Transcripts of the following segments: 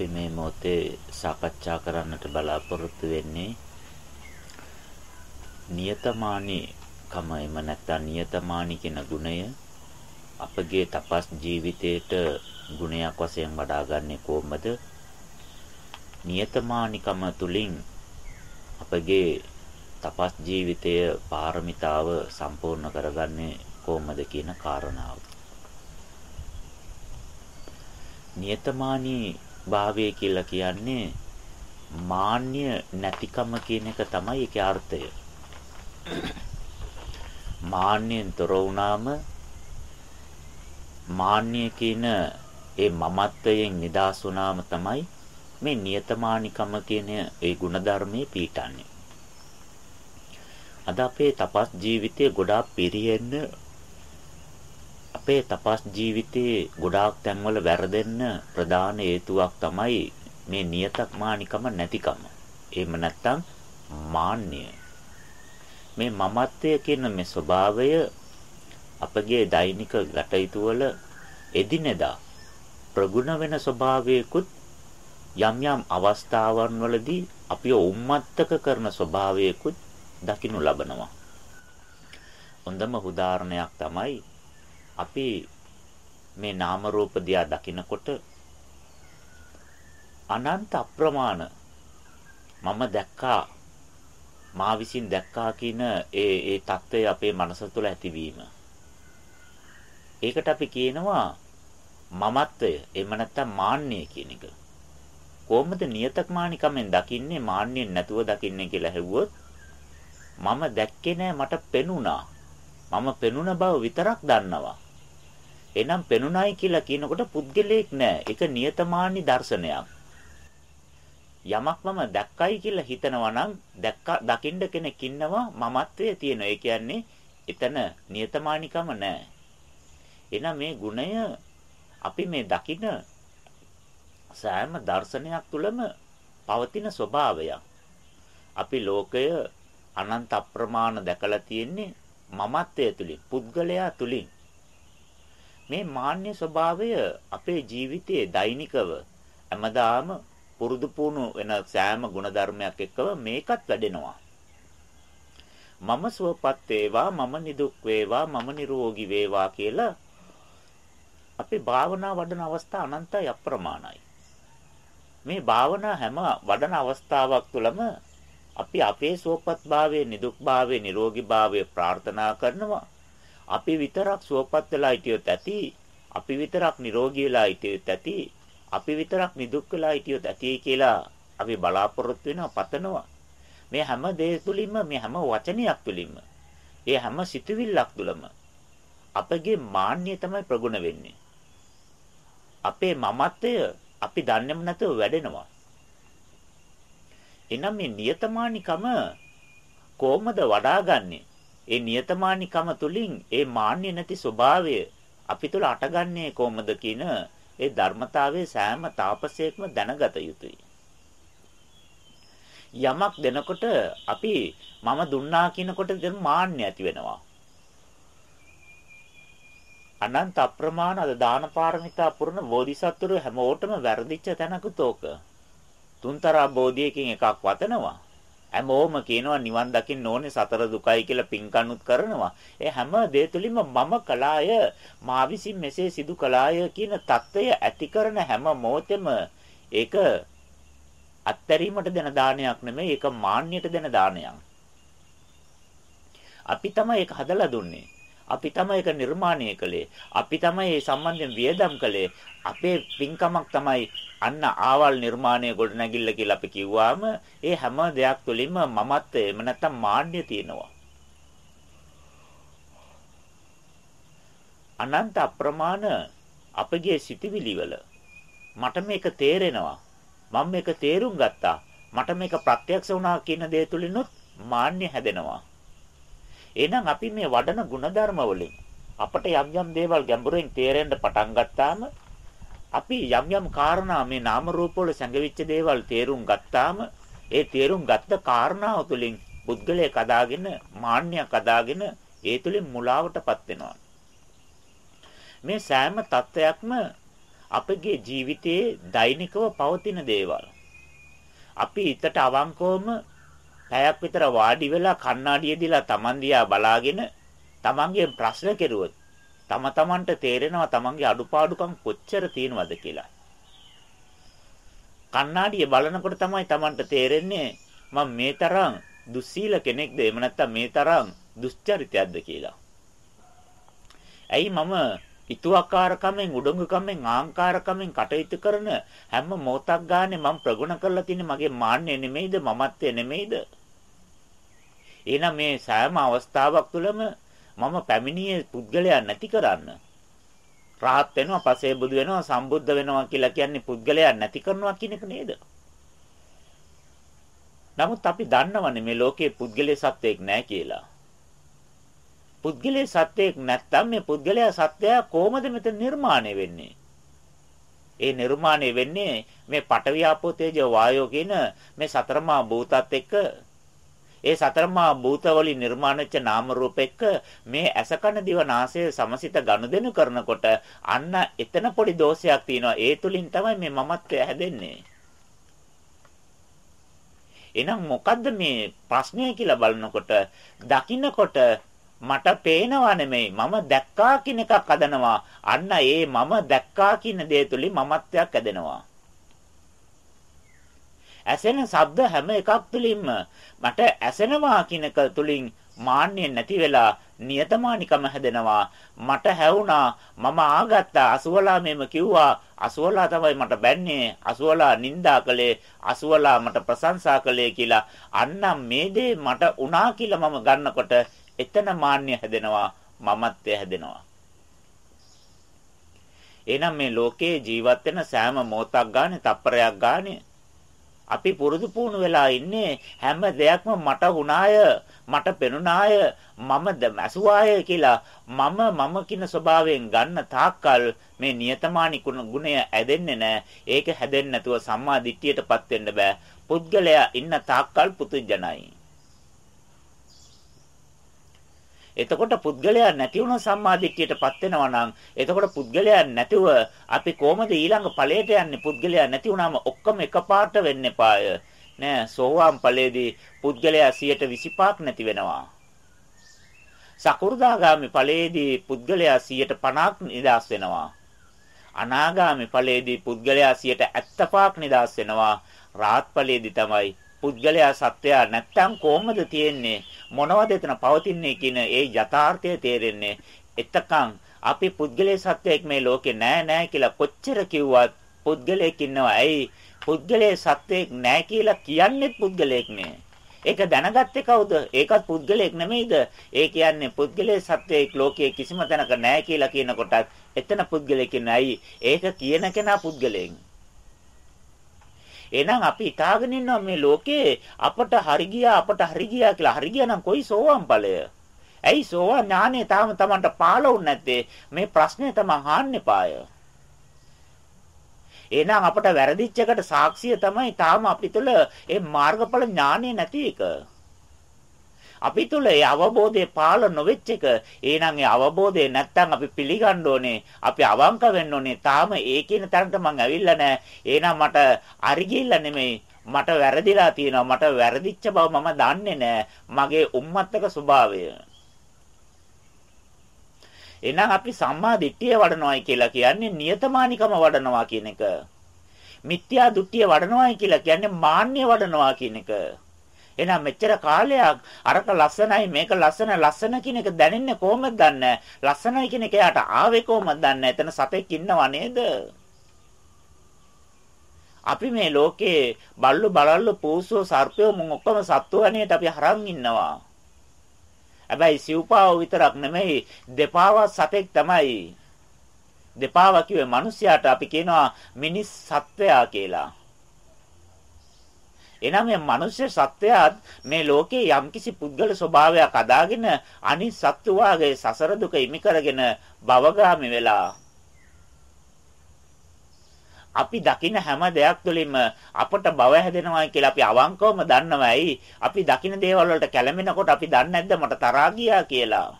අපි මේ මොහොතේ සාකච්ඡා කරන්නට බලාපොරොත්තු වෙන්නේ නියතමානී කම එම නැත්නම් නියතමානී කියන ගුණය අපගේ තපස් ජීවිතයට ගුණයක් වශයෙන් වඩාගන්නේ කොහොමද? නියතමානිකම තුලින් අපගේ තපස් ජීවිතය පාරමිතාව සම්පූර්ණ කරගන්නේ කොහොමද කියන කාරණාව. නියතමානී භාවය කියලා කියන්නේ මාන්‍ය නැතිකම කියන එක තමයි ඒකේ අර්ථය. මාන්‍යයෙන් තොර වුණාම මාන්‍ය කියන ඒ මමත්වයෙන් නිදහස් වුණාම තමයි මේ නියතමානිකම කියන ඒ ಗುಣධර්මයේ පීඨන්නේ. අද අපේ තපස් ජීවිතයේ ගොඩාක් පිරියෙන්න අපේ තපස් ජීවිතයේ ගොඩාක් තැන්වල වැරදෙන්න ප්‍රධාන හේතුවක් තමයි මේ නියතමානිකම නැතිකම. එහෙම නැත්නම් මාන්නය. මේ මමත්වය කියන මේ ස්වභාවය අපගේ දෛනික කටයුතු වල එදිනෙදා ප්‍රගුණ වෙන ස්වභාවයකුත් යම් යම් අවස්ථාවන් වලදී අපිව උම්මත්තක කරන ස්වභාවයකුත් දකින්න ලබනවා. හොඳම උදාහරණයක් තමයි අපි මේ නාම රූප දිහා දකිනකොට අනන්ත අප්‍රමාණ මම දැක්කා මා විසින් දැක්කා කියන ඒ ඒ తত্ত্বය අපේ මනස තුළ ඇතිවීම. ඒකට අපි කියනවා මමත්වය. එහෙම නැත්නම් මාන්නය කියන එක. කොහොමද නියතමානිකමෙන් දකින්නේ මාන්නයෙන් නැතුව දකින්නේ කියලා හෙව්වොත් මම දැක්කේ නෑ මට පෙනුණා. මම පෙනුණ බව විතරක් දන්නවා. එනම් පෙනුනයි කියලා කියනකොට පුද්ගලයෙක් නෑ. ඒක නියතමානී දර්ශනයක්. යමක් මම දැක්කයි කියලා හිතනවා නම් දැක්ක දකින්න කෙනෙක් ඉන්නවා මමත්වයේ තියෙන. ඒ කියන්නේ එතන නියතමානිකම නෑ. එහෙනම් මේ ගුණය අපි මේ දකින සෑම දර්ශනයක් තුළම පවතින ස්වභාවයක්. අපි ලෝකය අනන්ත අප්‍රමාණ දැකලා තියෙන්නේ මමත්වයේ තුලින්, පුද්ගලයා තුලින්. මේ මාන්‍ය ස්වභාවය අපේ ජීවිතයේ දෛනිකව හැමදාම පුරුදු පුහුණු වෙන සෑම ಗುಣධර්මයක් එක්කව මේකත් වැඩෙනවා. මම සුවපත් වේවා මම නිදුක් වේවා මම නිරෝගී වේවා කියලා අපි භාවනා වඩන අවස්ථා අනන්තයි අප්‍රමාණයි. මේ භාවනා හැම වඩන අවස්ථාවක් තුළම අපි අපේ සුවපත් භාවයේ නිදුක් භාවයේ නිරෝගී භාවයේ ප්‍රාර්ථනා කරනවා. අපි විතරක් සුවපත් වෙලා හිටියොත් ඇති. අපි විතරක් නිරෝගී වෙලා හිටියොත් ඇති. අපි විතරක් නිදුක් වෙලා හිටියොත් ඇති කියලා අපි බලාපොරොත්තු වෙනවා පතනවා. මේ හැම දේ තුලින්ම මේ හැම වචනයක් තුලින්ම ඒ හැම සිතුවිල්ලක් තුලම අපගේ මාන්නය තමයි ප්‍රගුණ වෙන්නේ. අපේ මමත්වය අපි දන්නේම නැතුව වැඩෙනවා. එහෙනම් මේ නියතමානිකම කොහොමද වඩාගන්නේ? ඒ නියතමානිකම තුලින් ඒ මාන්නය නැති ස්වභාවය අපි තුල අටගන්නේ කොහොමද කියන ඒ ධර්මතාවයේ සෑම තාපසයකම දැනගත යුතුයි. යමක් දෙනකොට අපි මම දුන්නා කියනකොට දෙන මාන්නය ඇති වෙනවා. අනන්ත අප්‍රමාණ අද දාන පාරමිතා පුරන බෝධිසත්වරු හැමෝටම වැරදිච්ච තැනකුත් ඕක. තුන්තරා බෝධියකින් එකක් වතනවා. හැමෝම කියනවා නිවන් දකින්න ඕනේ සතර දුකයි කියලා පින්කණුත් කරනවා. ඒ හැම දේ තුලින්ම මම කලාය මා විසින් මෙසේ සිදු කලාය කියන தত্ত্বය ඇති කරන හැම මොහොතෙම ඒක අත්තරීමට දෙන දානයක් නෙමෙයි ඒක මාන්නයට දෙන දානයක්. අපි තමයි ඒක හදලා දුන්නේ. අපි තමයි ඒක නිර්මාණය කළේ. අපි තමයි මේ සම්බන්ධයෙන් වියදම් කළේ. අපේ පින්කමක් තමයි අන්න ආවල් නිර්මාණය ගොඩනැගිල්ල කියලා අපි කිව්වාම ඒ හැම දෙයක් තුළින්ම මමත්වය එම නැත්තම් මාන්නය තියෙනවා. අනන්ත අප්‍රමාණ අපගේ සිටිවිලි වල මට මේක තේරෙනවා. මම මේක තේරුම් ගත්තා. මට මේක ප්‍රත්‍යක්ෂ වුණා කියන දේ තුලිනුත් මාන්නය හැදෙනවා. එහෙනම් අපි මේ වඩන ಗುಣධර්ම වලින් අපට යම් යම් දේවල් ගැඹුරෙන් තේරෙන්න පටන් ගත්තාම අපි යම් යම් කාරණා මේ නාම රූප වල සැඟවිච්ච දේවල් තේරුම් ගත්තාම ඒ තේරුම් ගත්ත කාරණාව තුළින් පුද්ගලයා කදාගෙන මාන්නයක් අදාගෙන ඒ තුළින් මුලාවටපත් වෙනවා. මේ සෑම தත්වයක්ම අපගේ ජීවිතයේ දෛනිකව පවතින දේවල්. අපි හිතට අවංකවම පැයක් විතර වාඩි වෙලා කණ්ණාඩිය දිලා Taman දිහා බලාගෙන Tamanගේ ප්‍රශ්න කෙරුවොත් තම තමන්ට තේරෙනවා තමන්ගේ අඩුපාඩුකම් කොච්චර තියෙනවද කියලා. කණ්ණාඩිය බලනකොට තමයි තමන්ට තේරෙන්නේ මම මේ තරම් දුස්සීල කෙනෙක්ද එහෙම නැත්නම් මේ තරම් දුස්චරිතයක්ද කියලා. ඇයි මම ඉතුවක්කාරකමෙන් උඩඟුකමෙන් ආංකාරකමෙන් කටයුතු කරන හැම මොහොතක් ගානේ මම ප්‍රගුණ කරලා තියෙන්නේ මගේ මාන්නය නෙමෙයිද මමත්වය නෙමෙයිද එහෙනම් මේ සෑම අවස්ථාවක් තුළම මම පැමිණියේ පුද්ගලයා නැති කරන්න. රාහත් වෙනවා පසේ බුදු වෙනවා සම්බුද්ධ වෙනවා කියලා කියන්නේ පුද්ගලයා නැති කරනවා කියන එක නේද? නමුත් අපි දන්නවනේ මේ ලෝකේ පුද්ගලයේ සත්වයක් නැහැ කියලා. පුද්ගලයේ සත්‍යයක් නැත්තම් මේ පුද්ගලයා සත්‍යය කොහොමද මෙතන නිර්මාණය වෙන්නේ? ඒ නිර්මාණය වෙන්නේ මේ පඨවි ආපෝ තේජෝ වායෝ කියන මේ සතරමා භූතත් එක්ක ඒ සතරමා භූත වලින් නිර්මාණ වෙච්ච නාම රූප එක්ක මේ අසකන දිව නාසය සමසිත ගනුදෙනු කරනකොට අන්න එතන පොඩි දෝෂයක් තියෙනවා. ඒ තුලින් තමයි මේ මමත්වය හැදෙන්නේ. එහෙනම් මොකද්ද මේ ප්‍රශ්නය කියලා බලනකොට දකින්නකොට මට පේනවා නෙමෙයි. මම දැක්කා කියන එකක් හදනවා. අන්න ඒ මම දැක්කා කියන දේ තුලින් මමත්වයක් ඇදෙනවා ඇසෙන ශබ්ද හැම එකක් තුලින්ම මට ඇසෙනවා කියන එක තුලින් මාන්නය නැති වෙලා නියතමානිකම හැදෙනවා. මට හැවුණා මම ආගත්තා අසුවලා මෙම කිව්වා. අසුවලා තමයි මට බැන්නේ. අසුවලා නිඳා කළේ අසුවලා මට ප්‍රශංසා කළේ කියලා. අන්නම් මේ දේ මට උනා කියලා මම ගන්නකොට එතන මාන්නය හැදෙනවා මමත්වය හැදෙනවා. එහෙනම් මේ ලෝකේ ජීවත් වෙන සෑම මොහොතක් ගානේ තප්පරයක් ගානේ අපි පුරුදු පුහුණු වෙලා ඉන්නේ හැම දෙයක්ම මට වුණාය මට පෙනුණාය මම ඇසුවාය කියලා මම මම කියන ස්වභාවයෙන් ගන්න තාක්කල් මේ නියතමානි ගුණය ඇදෙන්නේ නැහැ ඒක හැදෙන්නේ නැතුව සම්මා දිට්ඨියටපත් වෙන්න බෑ. පුද්ගලයා ඉන්න තාක්කල් පුදුජනයි එතකොට පුද්ගලයා නැති වුණ සම්මාදිට්ඨියටපත් වෙනවා නම් එතකොට පුද්ගලයා නැතිව අපි කොහොමද ඊළඟ ඵලයට යන්නේ? පුද්ගලයා නැති වුණාම ඔක්කොම එකපාරට වෙන්න එපාය. නෑ සෝවාන් ඵලයේදී පුද්ගලයා 125ක් නැති වෙනවා. සකු르දාගාමි ඵලයේදී පුද්ගලයා 150ක් නිදාස් වෙනවා. අනාගාමි ඵලයේදී පුද්ගලයා 75ක් නිදාස් වෙනවා. රාහත් ඵලයේදී තමයි පුද්ගලයා සත්වයා නැත්තම් කොහොමද තියෙන්නේ මොනවද එතන පවතින්නේ කියන ඒ යථාර්ථය තේරෙන්නේ එතකන් අපි පුද්ගලයේ සත්වයක් මේ ලෝකේ නෑ නෑ කියලා කොච්චර කිව්වත් පුද්ගලයෙක් ඉන්නවා ඇයි පුද්ගලයේ සත්වයක් නෑ කියලා කියන්නේත් පුද්ගලයෙක් නේ ඒක දැනගත්තේ කවුද? ඒකත් පුද්ගලයෙක් නෙමෙයිද? ඒ කියන්නේ පුද්ගලයේ සත්වයක් ලෝකයේ කිසිම තැනක නැහැ කියලා කියන කොටත් එතන පුද්ගලයෙක් නෑයි. ඒක කියන කෙනා පුද්ගලයෙක්. එහෙනම් අපි හිතාගෙන ඉන්නවා මේ ලෝකේ අපට හරි ගියා අපට හරි ගියා කියලා. හරි ගියා නම් කොයි සෝවාන් ඵලය? ඇයි සෝවාන් ඥානෙ තාම Tamanට පාළුන්නේ නැත්තේ? මේ ප්‍රශ්නේ Taman අහන්න එපාය. එහෙනම් අපට වැරදිච්ච එකට සාක්ෂිය තමයි තාම අපි තුළ ඒ මාර්ගඵල ඥානෙ නැති එක. අපි තුල ඒ අවබෝධය පාල නොවෙච්ච එක. එහෙනම් ඒ අවබෝධය නැත්තම් අපි පිළිගන්න ඕනේ. අපි අවංක වෙන්න ඕනේ. තාම ඒ කියන තරමට මං ඇවිල්ලා නැහැ. එහෙනම් මට අරි ගිහිල්ලා නෙමෙයි. මට වැරදිලා තියෙනවා. මට වැරදිච්ච බව මම දන්නේ නැහැ. මගේ උම්මත්තක ස්වභාවය. එහෙනම් අපි සම්මා දිට්ඨිය වඩනවායි කියලා කියන්නේ නියතමානිකම වඩනවා කියන එක. මිත්‍යා දෘෂ්ටිය වඩනවායි කියලා කියන්නේ මාන්නය වඩනවා කියන එක. එහෙනම් මෙච්චර කාලයක් අරක ලස්සනයි මේක ලස්සන ලස්සන කියන එක දැනෙන්නේ කොහොමද දන්නේ? ලස්සනයි කියන එක යාට ආවේ කොහොමද දන්නේ? එතන සතෙක් ඉන්නව නේද? අපි මේ ලෝකේ බල්ලු බලල්ලු පූසෝ සර්පයෝ මුන් ඔක්කොම සත්තු වනේට අපි හරන් ඉන්නවා. හැබැයි සිව්පාව විතරක් නෙමෙයි දෙපාව සතෙක් තමයි. දෙපාව කිව්වේ මිනිස්යාට අපි කියනවා මිනිස් සත්වයා කියලා. එනම් මේ මිනිස්ය සත්වයාත් මේ ලෝකේ යම්කිසි පුද්ගල ස්වභාවයක් අදාගෙන අනිත් සත්තු වාගේ සසර දුක ඉමි කරගෙන භවගාමි වෙලා. අපි දකින හැම දෙයක් තුළින්ම අපට භව හැදෙනවා කියලා අපි අවංකවම දන්නවයි. අපි දකින දේවල් වලට කැළඹෙනකොට අපි දන්නේ නැද්ද? මට තරහා ගියා කියලා.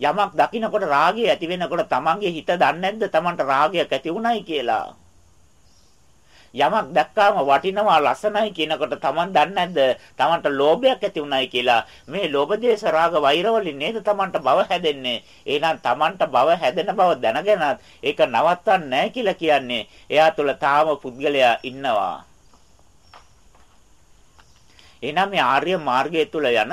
යමක් දකින්නකොට රාගය ඇති වෙනකොට තමන්ගේ හිත දන්නේ නැද්ද? තමන්ට රාගයක් ඇති වුණයි කියලා? යමක් දැක්කාම වටිනවා ලස්සනයි කියනකොට Taman දන්නේ නැද්ද? Tamanට ලෝභයක් ඇති උනායි කියලා. මේ ලෝභ දේශ රාග වෛරවලින් නේද Tamanට භව හැදෙන්නේ? එහෙනම් Tamanට භව හැදෙන බව දැනගෙනත් ඒක නවත්තන්නේ නැහැ කියලා කියන්නේ. එයා තුළ තාම පුද්ගලයා ඉන්නවා. එහෙනම් මේ ආර්ය මාර්ගය තුල යන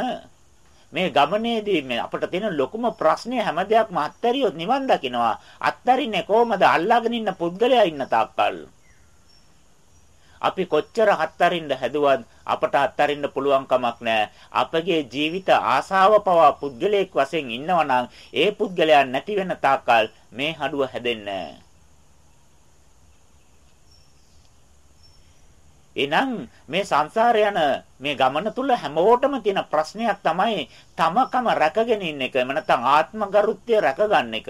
මේ ගමනේදී මේ අපිට තියෙන ලොකුම ප්‍රශ්නේ හැම දෙයක්ම අත්හැරියොත් නිවන් දකින්නවා අත්හැරින්නේ කොහමද? අල්ලාගෙන ඉන්න පුද්ගලයා ඉන්න තාක්කල්. අපි කොච්චර හත්තරින්න හැදුවත් අපට අත්තරින්න පුළුවන් කමක් නැහැ. අපගේ ජීවිත ආසාව පවා පුද්ගලයෙක් වශයෙන් ඉන්නවා ඒ පුද්ගලයා නැති වෙන තාක්කල් මේ හඩුව හැදෙන්නේ එනම් මේ සංසාරය යන මේ ගමන තුල හැමෝටම තියෙන ප්‍රශ්නයක් තමයි තමකම රැකගෙන ඉන්න එක. එම නැත්නම් ආත්මගරුත්වය රැකගන්න එක.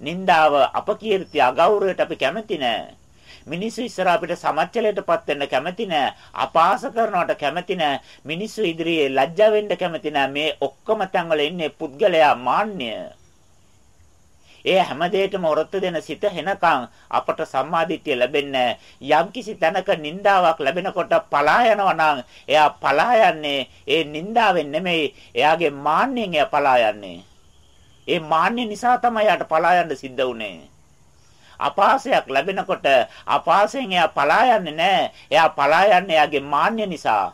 නින්දාව අපකීර්තිය අගෞරවයට අපි කැමති නෑ. මිනිස්සු ඉස්සර අපිට සමච්චලයටපත් වෙන්න කැමති නෑ. අපාස කරනවට කැමති නෑ. මිනිස්සු ඉදිරියේ ලැජ්ජා වෙන්න කැමති නෑ. මේ ඔක්කොම තැන්වල ඉන්නේ පුද්ගලයා මාන්නය. ඒ හැම දෙයකම ඔරොත්තු දෙන සිත හෙනකන් අපට සම්මාදිට්ඨිය ලැබෙන්නේ යම්කිසි තැනක නින්දාවක් ලැබෙනකොට පලා යනවා නම් එයා පලා යන්නේ ඒ නින්දාවෙන් නෙමෙයි එයාගේ මාන්නෙන් එයා පලා යන්නේ ඒ මාන්නෙ නිසා තමයි යාට පලා යන්න සිද්ධ වුනේ අපාසයක් ලැබෙනකොට අපාසයෙන් එයා පලා යන්නේ නැහැ. එයා පලා යන්නේ එයාගේ මාන්නය නිසා.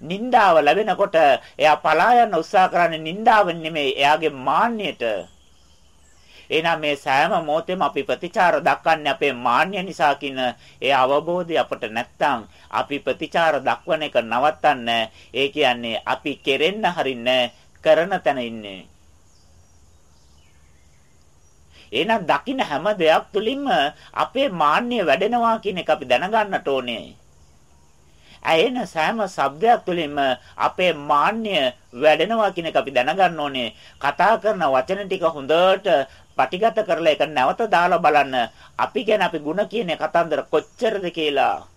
නින්දාව ලැබෙනකොට එයා පලා යන්න උත්සාහ කරන්නේ නින්දාවෙන් නෙමෙයි එයාගේ මාන්නයට. එහෙනම් මේ සෑම මොහොතෙම අපි ප්‍රතිචාර දක්වන්නේ අපේ මාන්නය නිසා කින ඒ අවබෝධය අපට නැත්තම් අපි ප්‍රතිචාර දක්වන එක නවත්තන්නේ ඒ කියන්නේ අපි කෙරෙන්න හරින්නේ කරන තැන ඉන්නේ එහෙනම් දකින්න හැම දෙයක් තුලින්ම අපේ මාන්නය වැඩෙනවා කියන එක අපි දැනගන්නට ඕනේ. ඇයෙන සෑම શબ્දයක් තුළින්ම අපේ මාන්නය වැඩෙනවා කියන එක අපි දැනගන්න ඕනේ. කතා කරන වචන ටික හොඳට පටිගත කරලා ඒක නැවත දාලා බලන්න. අපි ගැන අපි ಗುಣ කියන කතන්දර කොච්චරද කියලා.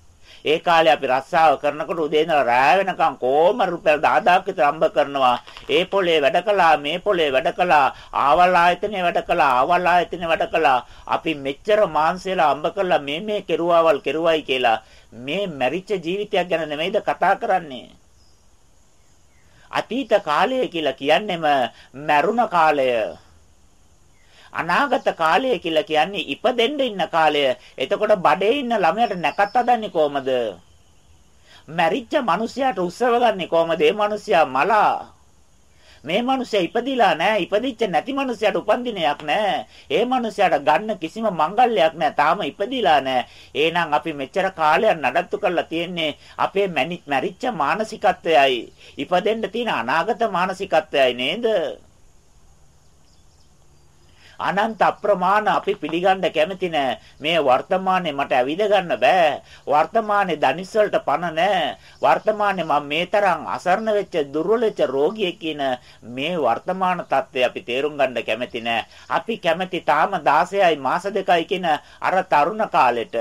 ඒ කාලේ අපි රස්සාව කරනකොට උදේ ඉඳලා රෑ වෙනකම් කොහොම රුපියල් 10000ක් විතර අම්බ කරනවා. ඒ පොලේ වැඩ කළා, මේ පොලේ වැඩ කළා, ආවල් ආයතනේ වැඩ කළා, ආවල් ආයතනේ වැඩ කළා. අපි මෙච්චර මාංශයලා අම්බ කළා මේ මේ කෙරුවාවල් කෙරුවයි කියලා මේ මැරිච්ච ජීවිතයක් ගැන නෙමෙයිද කතා කරන්නේ. අතීත කාලය කියලා කියන්නේම මරුණ කාලය. අනාගත කාලය කියලා කියන්නේ ඉපදෙන්න ඉන්න කාලය. එතකොට බඩේ ඉන්න ළමයාට නැකත් හදන්නේ කොහමද? මැරිච්ච මිනිසයාට උත්සව ගන්නේ කොහමද? ඒ මිනිසයා මලා. මේ මිනිසයා ඉපදිලා නැහැ. ඉපදිච්ච නැති මිනිසයාට උපන්දිනයක් නැහැ. ඒ මිනිසයාට ගන්න කිසිම මංගල්‍යයක් නැහැ. තාම ඉපදිලා නැහැ. එහෙනම් අපි මෙච්චර කාලයක් නඩත්තු කරලා තියෙන්නේ අපේ මැරිච්ච මානසිකත්වයයි. ඉපදෙන්න තියෙන අනාගත මානසිකත්වයයි නේද? අනන්ත අප්‍රමාණ අපි පිළිගන්න කැමති නෑ. මේ වර්තමානයේ මට ඇවිද ගන්න බෑ. වර්තමානයේ දනිස් වලට පණ නෑ. වර්තමානයේ මම මේ තරම් අසරණ වෙච්ච දුර්වල වෙච්ච රෝගියෙක් කියන මේ වර්තමාන தත්ත්වය අපි තේරුම් ගන්න කැමති නෑ. අපි කැමති තාම 16යි මාස දෙකයි කියන අර තරුණ කාලෙට.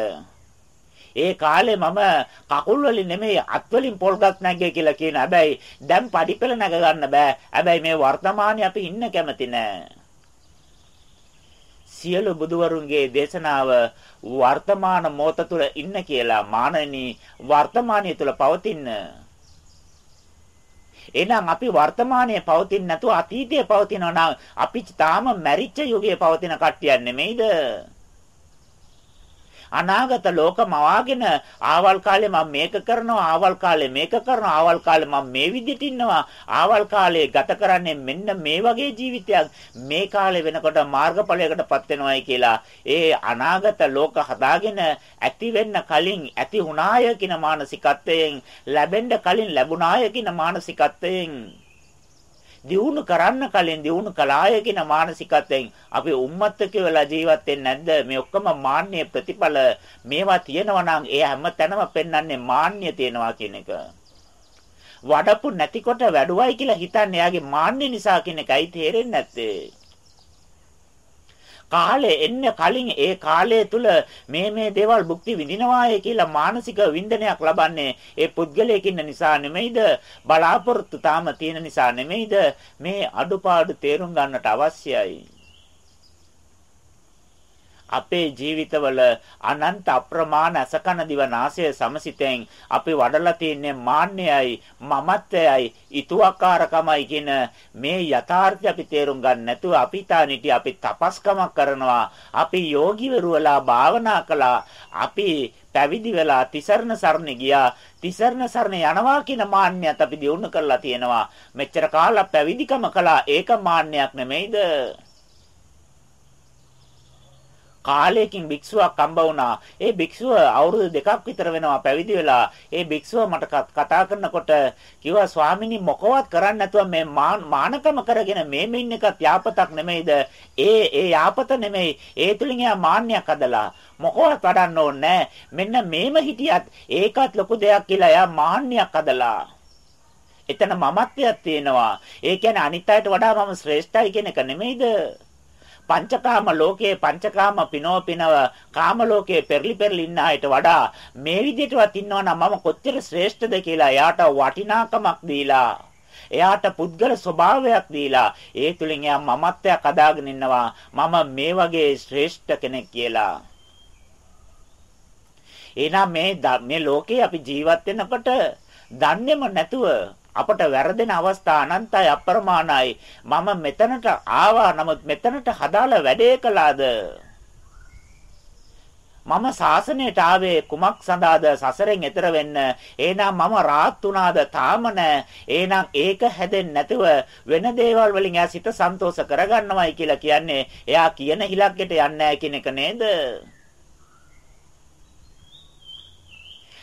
ඒ කාලේ මම කකුල් වලින් නෙමෙයි අත් වලින් පොල්ගත් නැග්ගේ කියලා කියන හැබැයි දැන් පඩිපෙළ නැග ගන්න බෑ. හැබැයි මේ වර්තමානයේ අපි ඉන්න කැමති නෑ. සියලු බුදුවරුන්ගේ දේශනාව වර්තමාන මොහොත තුළ ඉන්න කියලා මානනි වර්තමානයේ තුල පවතින එහෙනම් අපි වර්තමානයේ පවතින නැතුව අතීතයේ පවතිනවා නම් අපි තාම මැරිච්ච යුගයේ පවතින කට්ටියක් නෙමෙයිද? අනාගත ලෝක මවාගෙන ආවල් කාලේ මම මේක කරනවා ආවල් කාලේ මේක කරනවා ආවල් කාලේ මම මේ විදිහට ඉන්නවා. ආවල් කාලේ ගත කරන්නේ මෙන්න මේ වගේ ජීවිතයක්. මේ කාලේ වෙනකොට මාර්ගඵලයකටපත් වෙනවායි කියලා. ඒ අනාගත ලෝක හදාගෙන ඇති වෙන්න කලින් ඇති වුණාය කියන මානසිකත්වයෙන් ලැබෙන්න කලින් ලැබුණාය කියන මානසිකත්වයෙන් දියුණු කරන්න කලින් දියුණු කලාය කියන මානසිකත්වයෙන් අපි උම්මත්තක වෙලා ජීවත් වෙන්නේ නැද්ද? මේ ඔක්කොම මාන්නයේ ප්‍රතිඵල මේවා තියෙනවා නම් ඒ හැම තැනම පෙන්වන්නේ මාන්නය තියෙනවා කියන එක. වඩපු නැතිකොට වැඩුවයි කියලා හිතන්නේ එයාගේ මාන්නය නිසා කියන එකයි තේරෙන්නේ නැත්තේ. කාලේ එන්න කලින් ඒ කාලය තුල මේ මේ දේවල් භුක්ති විඳිනවාය කියලා මානසික වින්දනයක් ලබන්නේ ඒ පුද්ගලයෙක් ඉන්න නිසා නෙමෙයිද? බලාපොරොත්තු තාම තියෙන නිසා නෙමෙයිද? මේ අඩුපාඩු තේරුම් ගන්නට අවශ්‍යයි. අපේ ජීවිතවල අනන්ත අප්‍රමාණ අසකන දිවනාසය සමසිතෙන් අපි වඩලා තින්නේ මාන්නයයි මමත්වයයි ඊතුවක්කාරකමයි කියන මේ යථාර්ථය අපි තේරුම් ගන්න නැතුව අපි තානිටි අපි තපස්කමක් කරනවා. අපි යෝගිවරු වෙලා භාවනා කළා. අපි පැවිදි වෙලා තිසරණ සරණ ගියා. තිසරණ සරණ යනවා කියන මාන්නයත් අපි දිනු කරලා තියෙනවා. මෙච්චර කාලයක් පැවිදිකම කළා. ඒක මාන්නයක් නෙමෙයිද? කාලයකින් භික්ෂුවක් හම්බ වුණා. ඒ භික්ෂුව අවුරුදු දෙකක් විතර වෙනවා පැවිදි වෙලා. ඒ භික්ෂුව මට කතා කරනකොට කිව්වා ස්වාමිනී මොකවත් කරන්නේ නැතුව මේ මානකම කරගෙන මේ මින් එකත් යාපතක් නෙමෙයිද? ඒ ඒ යාපත නෙමෙයි. ඒ තුලින් එයා මාන්නයක් අදලා මොකවත් වඩන්න ඕනේ මෙන්න මේම හිටියත් ඒකත් ලොකු දෙයක් කියලා එයා මාන්නයක් අදලා. එතන මමත්වයක් තියෙනවා. ඒ කියන්නේ අනිත් අයට වඩා මම ශ්‍රේෂ්ඨයි කියන එක නෙමෙයිද? පංචකාම ලෝකයේ පංචකාම පිනෝ පිනව කාම ලෝකයේ පෙරලි පෙරලි ඉන්න අයට වඩා මේ විදිහටවත් ඉන්නවා නම් මම කොච්චර ශ්‍රේෂ්ඨද කියලා එයාට වටිනාකමක් දීලා එයාට පුද්ගල ස්වභාවයක් දීලා ඒ තුලින් එයා මමත්වයක් අදාගෙන ඉන්නවා. මම මේ වගේ ශ්‍රේෂ්ඨ කෙනෙක් කියලා. එහෙනම් මේ මේ ලෝකේ අපි ජීවත් වෙනකොට දන්නේම නැතුව අපට වැරදෙන අවස්ථා අනන්තයි අප්‍රමාණයි. මම මෙතනට ආවා. නමුත් මෙතනට හදාලා වැඩේ කළාද? මම ශාසනයට ආවේ කුමක් සඳහාද? සසරෙන් එතර වෙන්න. එහෙනම් මම රාත් උනාද තාම නෑ. එහෙනම් ඒක හැදෙන්නේ නැතුව වෙන දේවල් වලින් එයා සිත සන්තෝෂ කරගන්නවයි කියලා කියන්නේ. එයා කියන හිලක්කට යන්නේ නැහැ කියන එක නේද?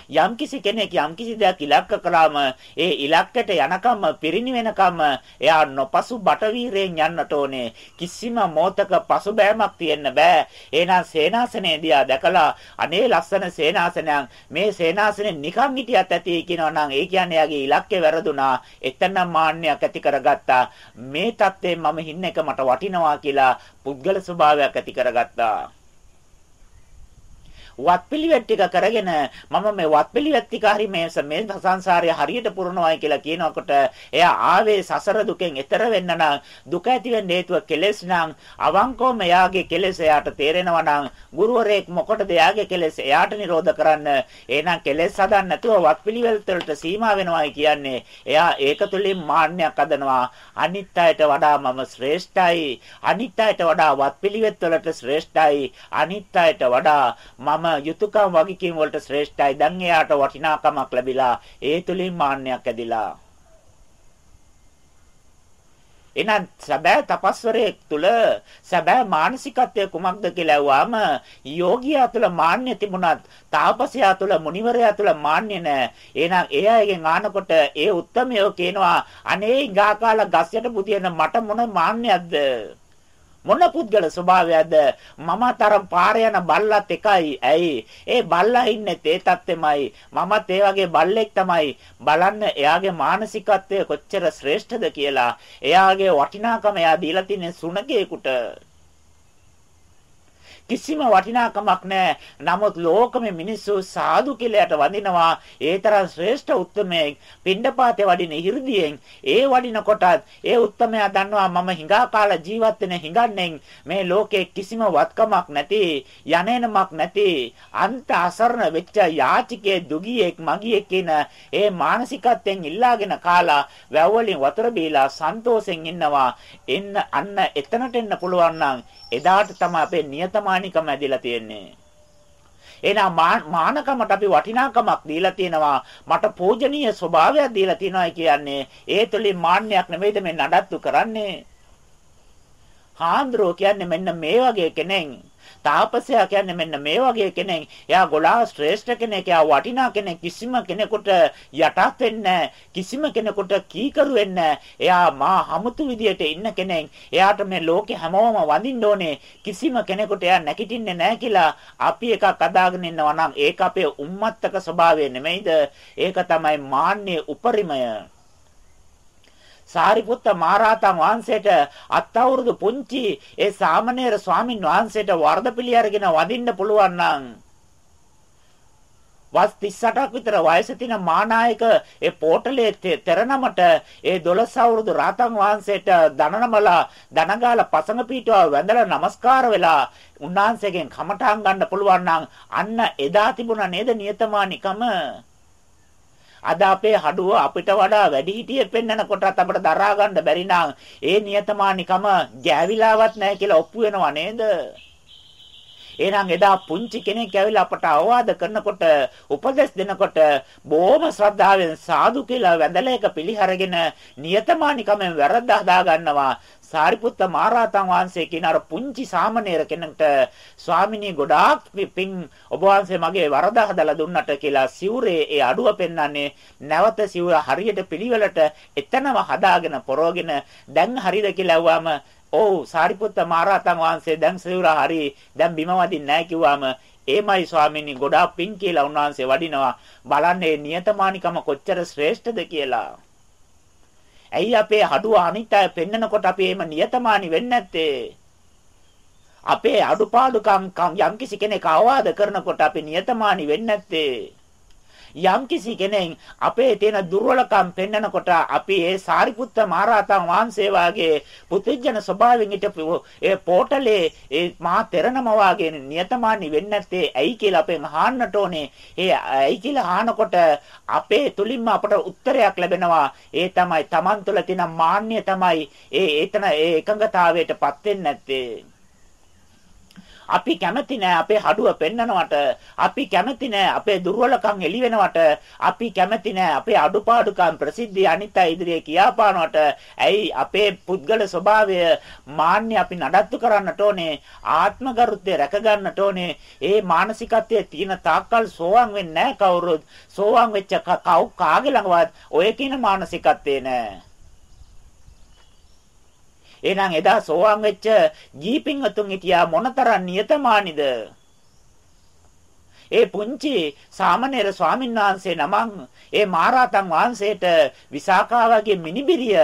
යම්කිසි කෙනෙක් යම්කිසි දෙයක් ඉලක්ක කළාම ඒ ඉලක්කයට යනකම් පිරිණිවෙනකම් එයා නොපසු බටවීරයෙන් යන්නට ඕනේ. කිසිම මොහතක පසුබෑමක් තියෙන්න බෑ. එහෙනම් සේනාසනේ දිහා දැකලා අනේ ලස්සන සේනාසනයක් මේ සේනාසනේ නිකන් හිටියත් ඇති කියනවා නම් ඒ කියන්නේ එයාගේ ඉලක්කේ වැරදුනා. එතන මාන්නයක් ඇති කරගත්තා. මේ தත්ත්වයෙන් මම හින්න එක මට වටිනවා කියලා පුද්ගල ස්වභාවයක් ඇති කරගත්තා. වත්පිළිවෙත් ටික කරගෙන මම මේ වත්පිළිවෙත් ටික හරි මේ මේ සංසාරය හරියට පුරනවායි කියලා කියනකොට එයා ආවේ සසර දුකෙන් එතර වෙන්න නම් දුක ඇති වෙන්න හේතුව කෙලෙස් නම් අවංකවම එයාගේ කෙලෙස් එයාට තේරෙනවා නම් ගුරුවරයෙක් මොකටද එයාගේ කෙලෙස් එයාට නිරෝධ කරන්න? එහෙනම් කෙලෙස් හදන්න නැතුව වත්පිළිවෙත් වලට සීමා වෙනවායි කියන්නේ එයා ඒක තුලින් මාන්නයක් හදනවා. අනිත් අයට වඩා මම ශ්‍රේෂ්ඨයි. අනිත් අයට වඩා වත්පිළිවෙත් වලට ශ්‍රේෂ්ඨයි. අනිත් අයට වඩා මම යුතුයකම් වගකීම් වලට ශ්‍රේෂ්ඨයි. දැන් එයාට වටිනාකමක් ලැබිලා ඒ තුලින් මාන්නයක් ඇදිලා. එහෙනම් සැබෑ තපස්වරයෙක් තුල සැබෑ මානසිකත්වය කුමක්ද කියලා ඇහුවාම යෝගියා තුල මාන්නය තිබුණත් තාපසයා තුල මුනිවරයා තුල මාන්නය නැහැ. එහෙනම් ඒ අයගෙන් ආනකොට ඒ උත්තමයෝ කියනවා අනේ ඉඟාකාලා ගස්යට පුදින මට මොන මාන්නයක්ද? මොන පුද්ගල ස්වභාවයක්ද? මමතර පාර යන බල්ලත් එකයි. ඇයි? ඒ බල්ලා ඉන්නේ තේ තත්ත්වෙමයි. මමත් ඒ වගේ බල්ලෙක් තමයි. බලන්න එයාගේ මානසිකත්වය කොච්චර ශ්‍රේෂ්ඨද කියලා. එයාගේ වටිනාකම එයා දීලා තින්නේ සුණකේකට කිසිම වටිනාකමක් නැහැ. නමුත් ලෝකෙම මිනිස්සු සාදු කියලාට වඳිනවා. ඒ තරම් ශ්‍රේෂ්ඨ උත්මයෙක් පින්ඩපාතේ වඩින 이르දියෙන් ඒ වඩින කොටත් ඒ උත්මයා දන්නවා මම හිඟා කාලා ජීවත් වෙන හිඟන්නේ මේ ලෝකේ කිසිම වත්කමක් නැති යන්නේනමක් නැති අන්ත අසරණ වෙච්ච යාචිකේ දුගියෙක් මගියෙක් කියන ඒ මානසිකත්වයෙන් ඉල්ලාගෙන කාලා වැව් වලින් වතුර බීලා සන්තෝෂෙන් ඉන්නවා එන්න අන්න එතනට එන්න පුළුවන් නම් එදාට තමයි අපේ නියතමානිකම ඇදිලා තියෙන්නේ. එහෙනම් මානකමට අපි වටිනාකමක් දීලා තියෙනවා. මට පූජනීය ස්වභාවයක් දීලා තියෙනවා කියන්නේ ඒ තුලින් මාන්නයක් නෙමෙයිද මේ නඩත්තු කරන්නේ? හාන්ද්‍රෝ කියන්නේ මෙන්න මේ වගේ කෙනෙක්. තාපසයා කියන්නේ මෙන්න මේ වගේ කෙනෙක්. එයා ගොඩාක් ශ්‍රේෂ්ඨ කෙනෙක්. එයා වටිනා කෙනෙක්. කිසිම කෙනෙකුට යටත් වෙන්නේ කිසිම කෙනෙකුට කීකරු වෙන්නේ එයා මා හමුතු විදියට ඉන්න කෙනෙක්. එයාට මේ ලෝකේ හැමෝම වඳින්න ඕනේ. කිසිම කෙනෙකුට එයා නැගිටින්නේ නැහැ කියලා අපි එකක් අදාගෙන ඉන්නවා නම් ඒක අපේ උම්මත්තක ස්වභාවය නෙමෙයිද? ඒක තමයි මාන්නේ උපරිමය. සාරිපුත්ත මහරහතන් වහන්සේට අත් අවුරුදු පුංචි ඒ සාමණේර ස්වාමින් වහන්සේට වර්ධපිලි අරගෙන වදින්න පුළුවන් නම් වස් 38ක් විතර වයස තියෙන මානායක ඒ පෝටලේ තෙරනමට ඒ 12 අවුරුදු රාතන් වහන්සේට දනනමලා දනගාලා පසඟ පීටුව වැඳලා নমස්කාර වෙලා උන්වහන්සේගෙන් කමඨාන් ගන්න පුළුවන් නම් අන්න එදා තිබුණා නේද නියතමානිකම? අද අපේ හඩුව අපිට වඩා වැඩි හිටියෙක් පෙන්වන කොටත් අපිට දරා ගන්න බැරි නම් ඒ නියතමානිකම ගෑවිලාවත් නැහැ කියලා ඔප්පු වෙනව නේද? එහෙනම් එදා පුංචි කෙනෙක් ඇවිල්ලා අපට අවවාද කරනකොට උපදෙස් දෙනකොට බොහොම ශ්‍රද්ධාවෙන් සාදු කියලා වැඳලා එක පිළිහරගෙන නියතමානිකමෙන් වැරද්ද හදා ගන්නවා. සාරිපුත්ත මහරහතන් වහන්සේ කියන අර පුංචි සාමණේර කෙනෙක්ට ස්වාමිනී ගොඩාක් පිං ඔබ වහන්සේ මගේ වරද හදලා දුන්නට කියලා සිවුරේ ඒ අඩුව පෙන්වන්නේ නැවත සිවුර හරියට පිළිවෙලට එතනම හදාගෙන පොරවගෙන දැන් හරිද කියලා ඇහුවාම ඔව් සාරිපුත්ත මහරහතන් වහන්සේ දැන් සිවුර හරි දැන් බිම වදින්නේ නැහැ කිව්වම ඒමයි ස්වාමීනි ගොඩාක් පිං කියලා උන්වහන්සේ වඩිනවා බලන්නේ නියතමානිකම කොච්චර ශ්‍රේෂ්ඨද කියලා. ඇයි අපේ හඩුව අනිත් අය පෙන්නකොට අපි එහෙම නියතමානි වෙන්නේ නැත්තේ? අපේ අඩුපාඩුකම් යම්කිසි කෙනෙක් අවවාද කරනකොට අපි නියතමානි වෙන්නේ නැත්තේ? යම්කිසි කෙනෙක් අපේ තියෙන දුර්වලකම් පෙන්නකොට අපි ඒ සාරිපුත්ත මහරහතන් වහන්සේ වාගේ පුදුජන ස්වභාවයෙන් හිටපු ඒ පෝටලේ ඒ මහා තෙරණම වාගේ නියතමානි වෙන්නේ නැත්තේ ඇයි කියලා අපෙන් අහන්නට ඕනේ. ඒ ඇයි කියලා අහනකොට අපේ තුලින්ම අපට උත්තරයක් ලැබෙනවා. ඒ තමයි Taman තුල තියෙන මාන්නය තමයි ඒ එතන ඒ එකඟතාවයටපත් වෙන්නේ නැත්තේ. අපි කැමති නෑ අපේ හඩුව පෙන්නනවට අපි කැමති නෑ අපේ දුර්වලකම් එළි වෙනවට අපි කැමති නෑ අපේ අඩුපාඩුකම් ප්‍රසිද්ධිය අනිත් අය ඉදිරියේ කියාපානවට. ඇයි අපේ පුද්ගල ස්වභාවය මාන්නය අපි නඩත්තු කරන්නට ඕනේ? ආත්මගරුත්වය රැක ගන්නට ඕනේ? ඒ මානසිකත්වයේ තියෙන තාක්කල් සෝවන් වෙන්නේ නෑ කවුරුත්. සෝවන් වෙච්ච කව් කාගේ ළඟවත් ඔය කියන මානසිකත්වේ නෑ. එහෙනම් එදා සෝවාන් වෙච්ච ජීපින් අතුන් හිටියා මොනතරම් නියතමානිද? ඒ පුංචි සාමණේර ස්වාමීන් වහන්සේ නමං ඒ මහරහතන් වහන්සේට විසාකාවගේ මිනිබිරිය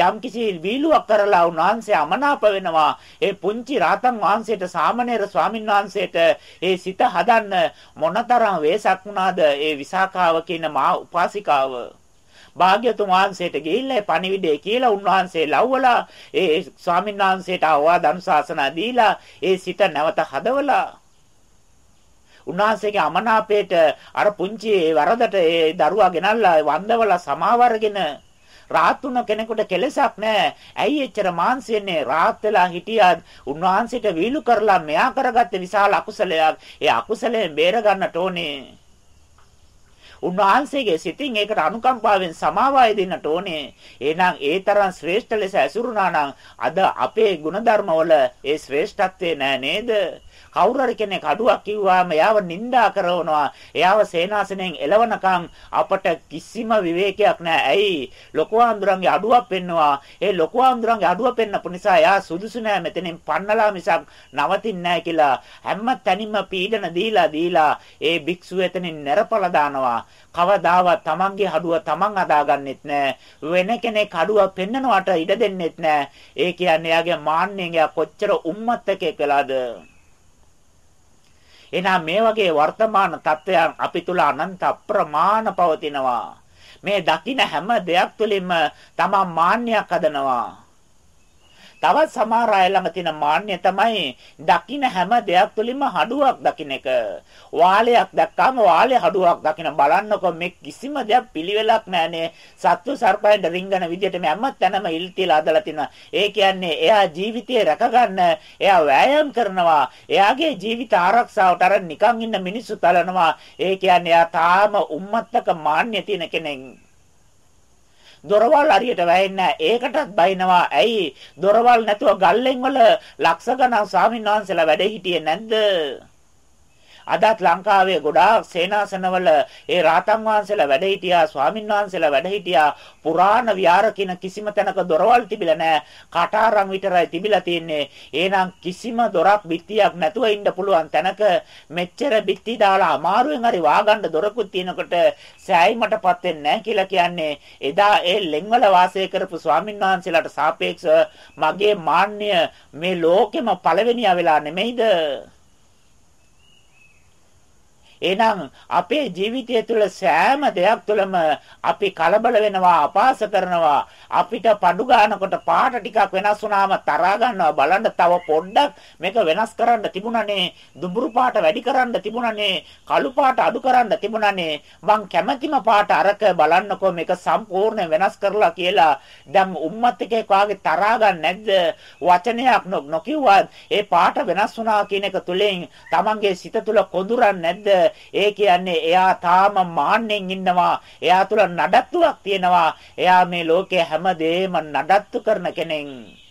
යම්කිසි වීලුවක් කරලා උන්වහන්සේ අමනාප වෙනවා. ඒ පුංචි රහතන් වහන්සේට සාමණේර ස්වාමීන් වහන්සේට ඒ සිත හදන්න මොනතරම් වෙසක් වුණාද? ඒ විසාකාව කියන මා උපාසිකාව. භාග්‍යතුන් වහන්සේට ගිහිල්ලා පණිවිඩය කියලා උන්වහන්සේ ලව්වලා ඒ ස්වාමීන් වහන්සේට අවවාද අනුශාසනා දීලා ඒ සිත නැවත හදවලා උන්වහන්සේගේ අමනාපයට අර පුංචි වරදට ඒ දරුවා ගෙනල්ලා වන්දවලා සමාවරගෙන රාත් වුණ කෙනෙකුට කෙලෙසක් නැහැ. ඇයි එච්චර මාන්සියන්නේ? රාත් වෙලා හිටියත් උන්වහන්සේට වීලු කරලා මෙයා කරගත්ත විශාල අකුසලයක්. ඒ අකුසලයෙන් බේර ගන්නට ඕනේ. උන්වහන්සේගේ සිතින් ඒකට අනුකම්පාවෙන් සමාවාය දෙන්නට ඕනේ. එහෙනම් ඒ තරම් ශ්‍රේෂ්ඨ ලෙස ඇසුරුනා නම් අද අපේ ಗುಣධර්මවල ඒ ශ්‍රේෂ්ඨත්වේ නෑ නේද? කවුරු හරි කෙනෙක් අඩුවක් කිව්වාම එයාව නිඳා කරනවා. එයාව සේනාසනෙන් එලවනකම් අපට කිසිම විවේකයක් නැහැ. ඇයි? ලොකු ආන්දරන්ගේ අඩුවක් පෙන්නවා. ඒ ලොකු ආන්දරන්ගේ අඩුව පෙන්නපු නිසා එයා සුදුසු නැහැ මෙතනින් පන්නලා මිසක් නවතින්නේ නැහැ කියලා හැම තැනින්ම පීඩන දීලා දීලා ඒ භික්ෂුව එතනින් නැරපල දානවා. කවදාවත් තමන්ගේ හඩුව තමන් අදාගන්නෙත් නෑ වෙන කෙනෙක් හඩුව පෙන්නනවට ඉඩ දෙන්නෙත් නෑ ඒ කියන්නේ එයාගේ මාන්නෙන් එයා කොච්චර උම්මත්තකෙක් වෙලාද එහෙනම් මේ වගේ වර්තමාන තත්ත්වයන් අපි තුල අනන්ත අප්‍රමාණ පවතිනවා. මේ දකින හැම දෙයක් තුළින්ම තමන් මාන්නයක් හදනවා. තවත් සමහර අය ළඟ තියෙන මාන්නය තමයි දකින්න හැම දෙයක් තුළින්ම හඩුවක් දකින්න එක. වාලයක් දැක්කාම වාලේ හඩුවක් දකින්න බලන්නකො මේ කිසිම දෙයක් පිළිවෙලක් නැහනේ. සත්තු සර්පයන්ට රිංගන විදිහට මේ හැම තැනම ඉල් තියලා අදලා තිනවා. ඒ කියන්නේ එයා ජීවිතය රැකගන්න එයා වෑයම් කරනවා. එයාගේ ජීවිත ආරක්ෂාවට අර නිකන් ඉන්න මිනිස්සු තලනවා. ඒ කියන්නේ එයා තාම උම්මත්තක මාන්නය තියෙන කෙනෙක්. දොරවල් හරියට වැහෙන්නේ ඒකටත් බයිනවා. ඇයි? දොරවල් නැතුව ගල්ලෙන් වල ලක්ෂ ගණන් ස්වාමීන් වහන්සේලා වැඩ හිටියේ නැද්ද? අදත් ලංකාවේ ගොඩාක් සේනාසනවල ඒ රාතන් වහන්සේලා වැඩ හිටියා ස්වාමින් වහන්සේලා වැඩ හිටියා. පුරාණ විහාර කියන කිසිම තැනක දොරවල් තිබිලා නැහැ. කටාරම් විතරයි තිබිලා තියෙන්නේ එහෙනම් කිසිම දොරක් බිත්තියක් නැතුව ඉන්න පුළුවන් තැනක මෙච්චර බිත්ති දාලා අමාරුවෙන් හරි වාගන්න දොරකුත් තියෙනකොට සෑයීමටපත් වෙන්නේ නැහැ කියලා කියන්නේ. එදා ඒ ලෙන්වල වාසය කරපු ස්වාමින් වහන්සේලාට සාපේක්ෂව මගේ මාන්නය මේ ලෝකෙම පළවෙනියා වෙලා නෙමෙයිද? එහෙනම් අපේ ජීවිතය තුළ සෑම දෙයක් තුළම අපි කලබල වෙනවා අපාස කරනවා. අපිට පඩු ගන්නකොට පාට ටිකක් වෙනස් වුණාම තරහා ගන්නවා. බලන්න තව පොඩ්ඩක් මේක වෙනස් කරන්න තිබුණනේ. දුඹුරු පාට වැඩි කරන්න තිබුණනේ. කළු පාට අඩු කරන්න තිබුණනේ. මං කැමැතිම පාට අරක බලන්නකෝ මේක සම්පූර්ණ වෙනස් කරලා කියලා. දැන් උම්මත් එකේ වාගේ තරහා ගන්න නැද්ද? වචනයක් නොකියුවත් ඒ පාට වෙනස් වුණා කියන එක තුලින් Tamange සිත තුල කොඳුරන්නේ නැද්ද? ඒ කියන්නේ එයා තාම මාන්නෙන් ඉන්නවා. එයා තුල නඩත්තුවක් තියෙනවා. එයා මේ ලෝකයේ හැමදේම නඩත්තු කරන කෙනෙක්.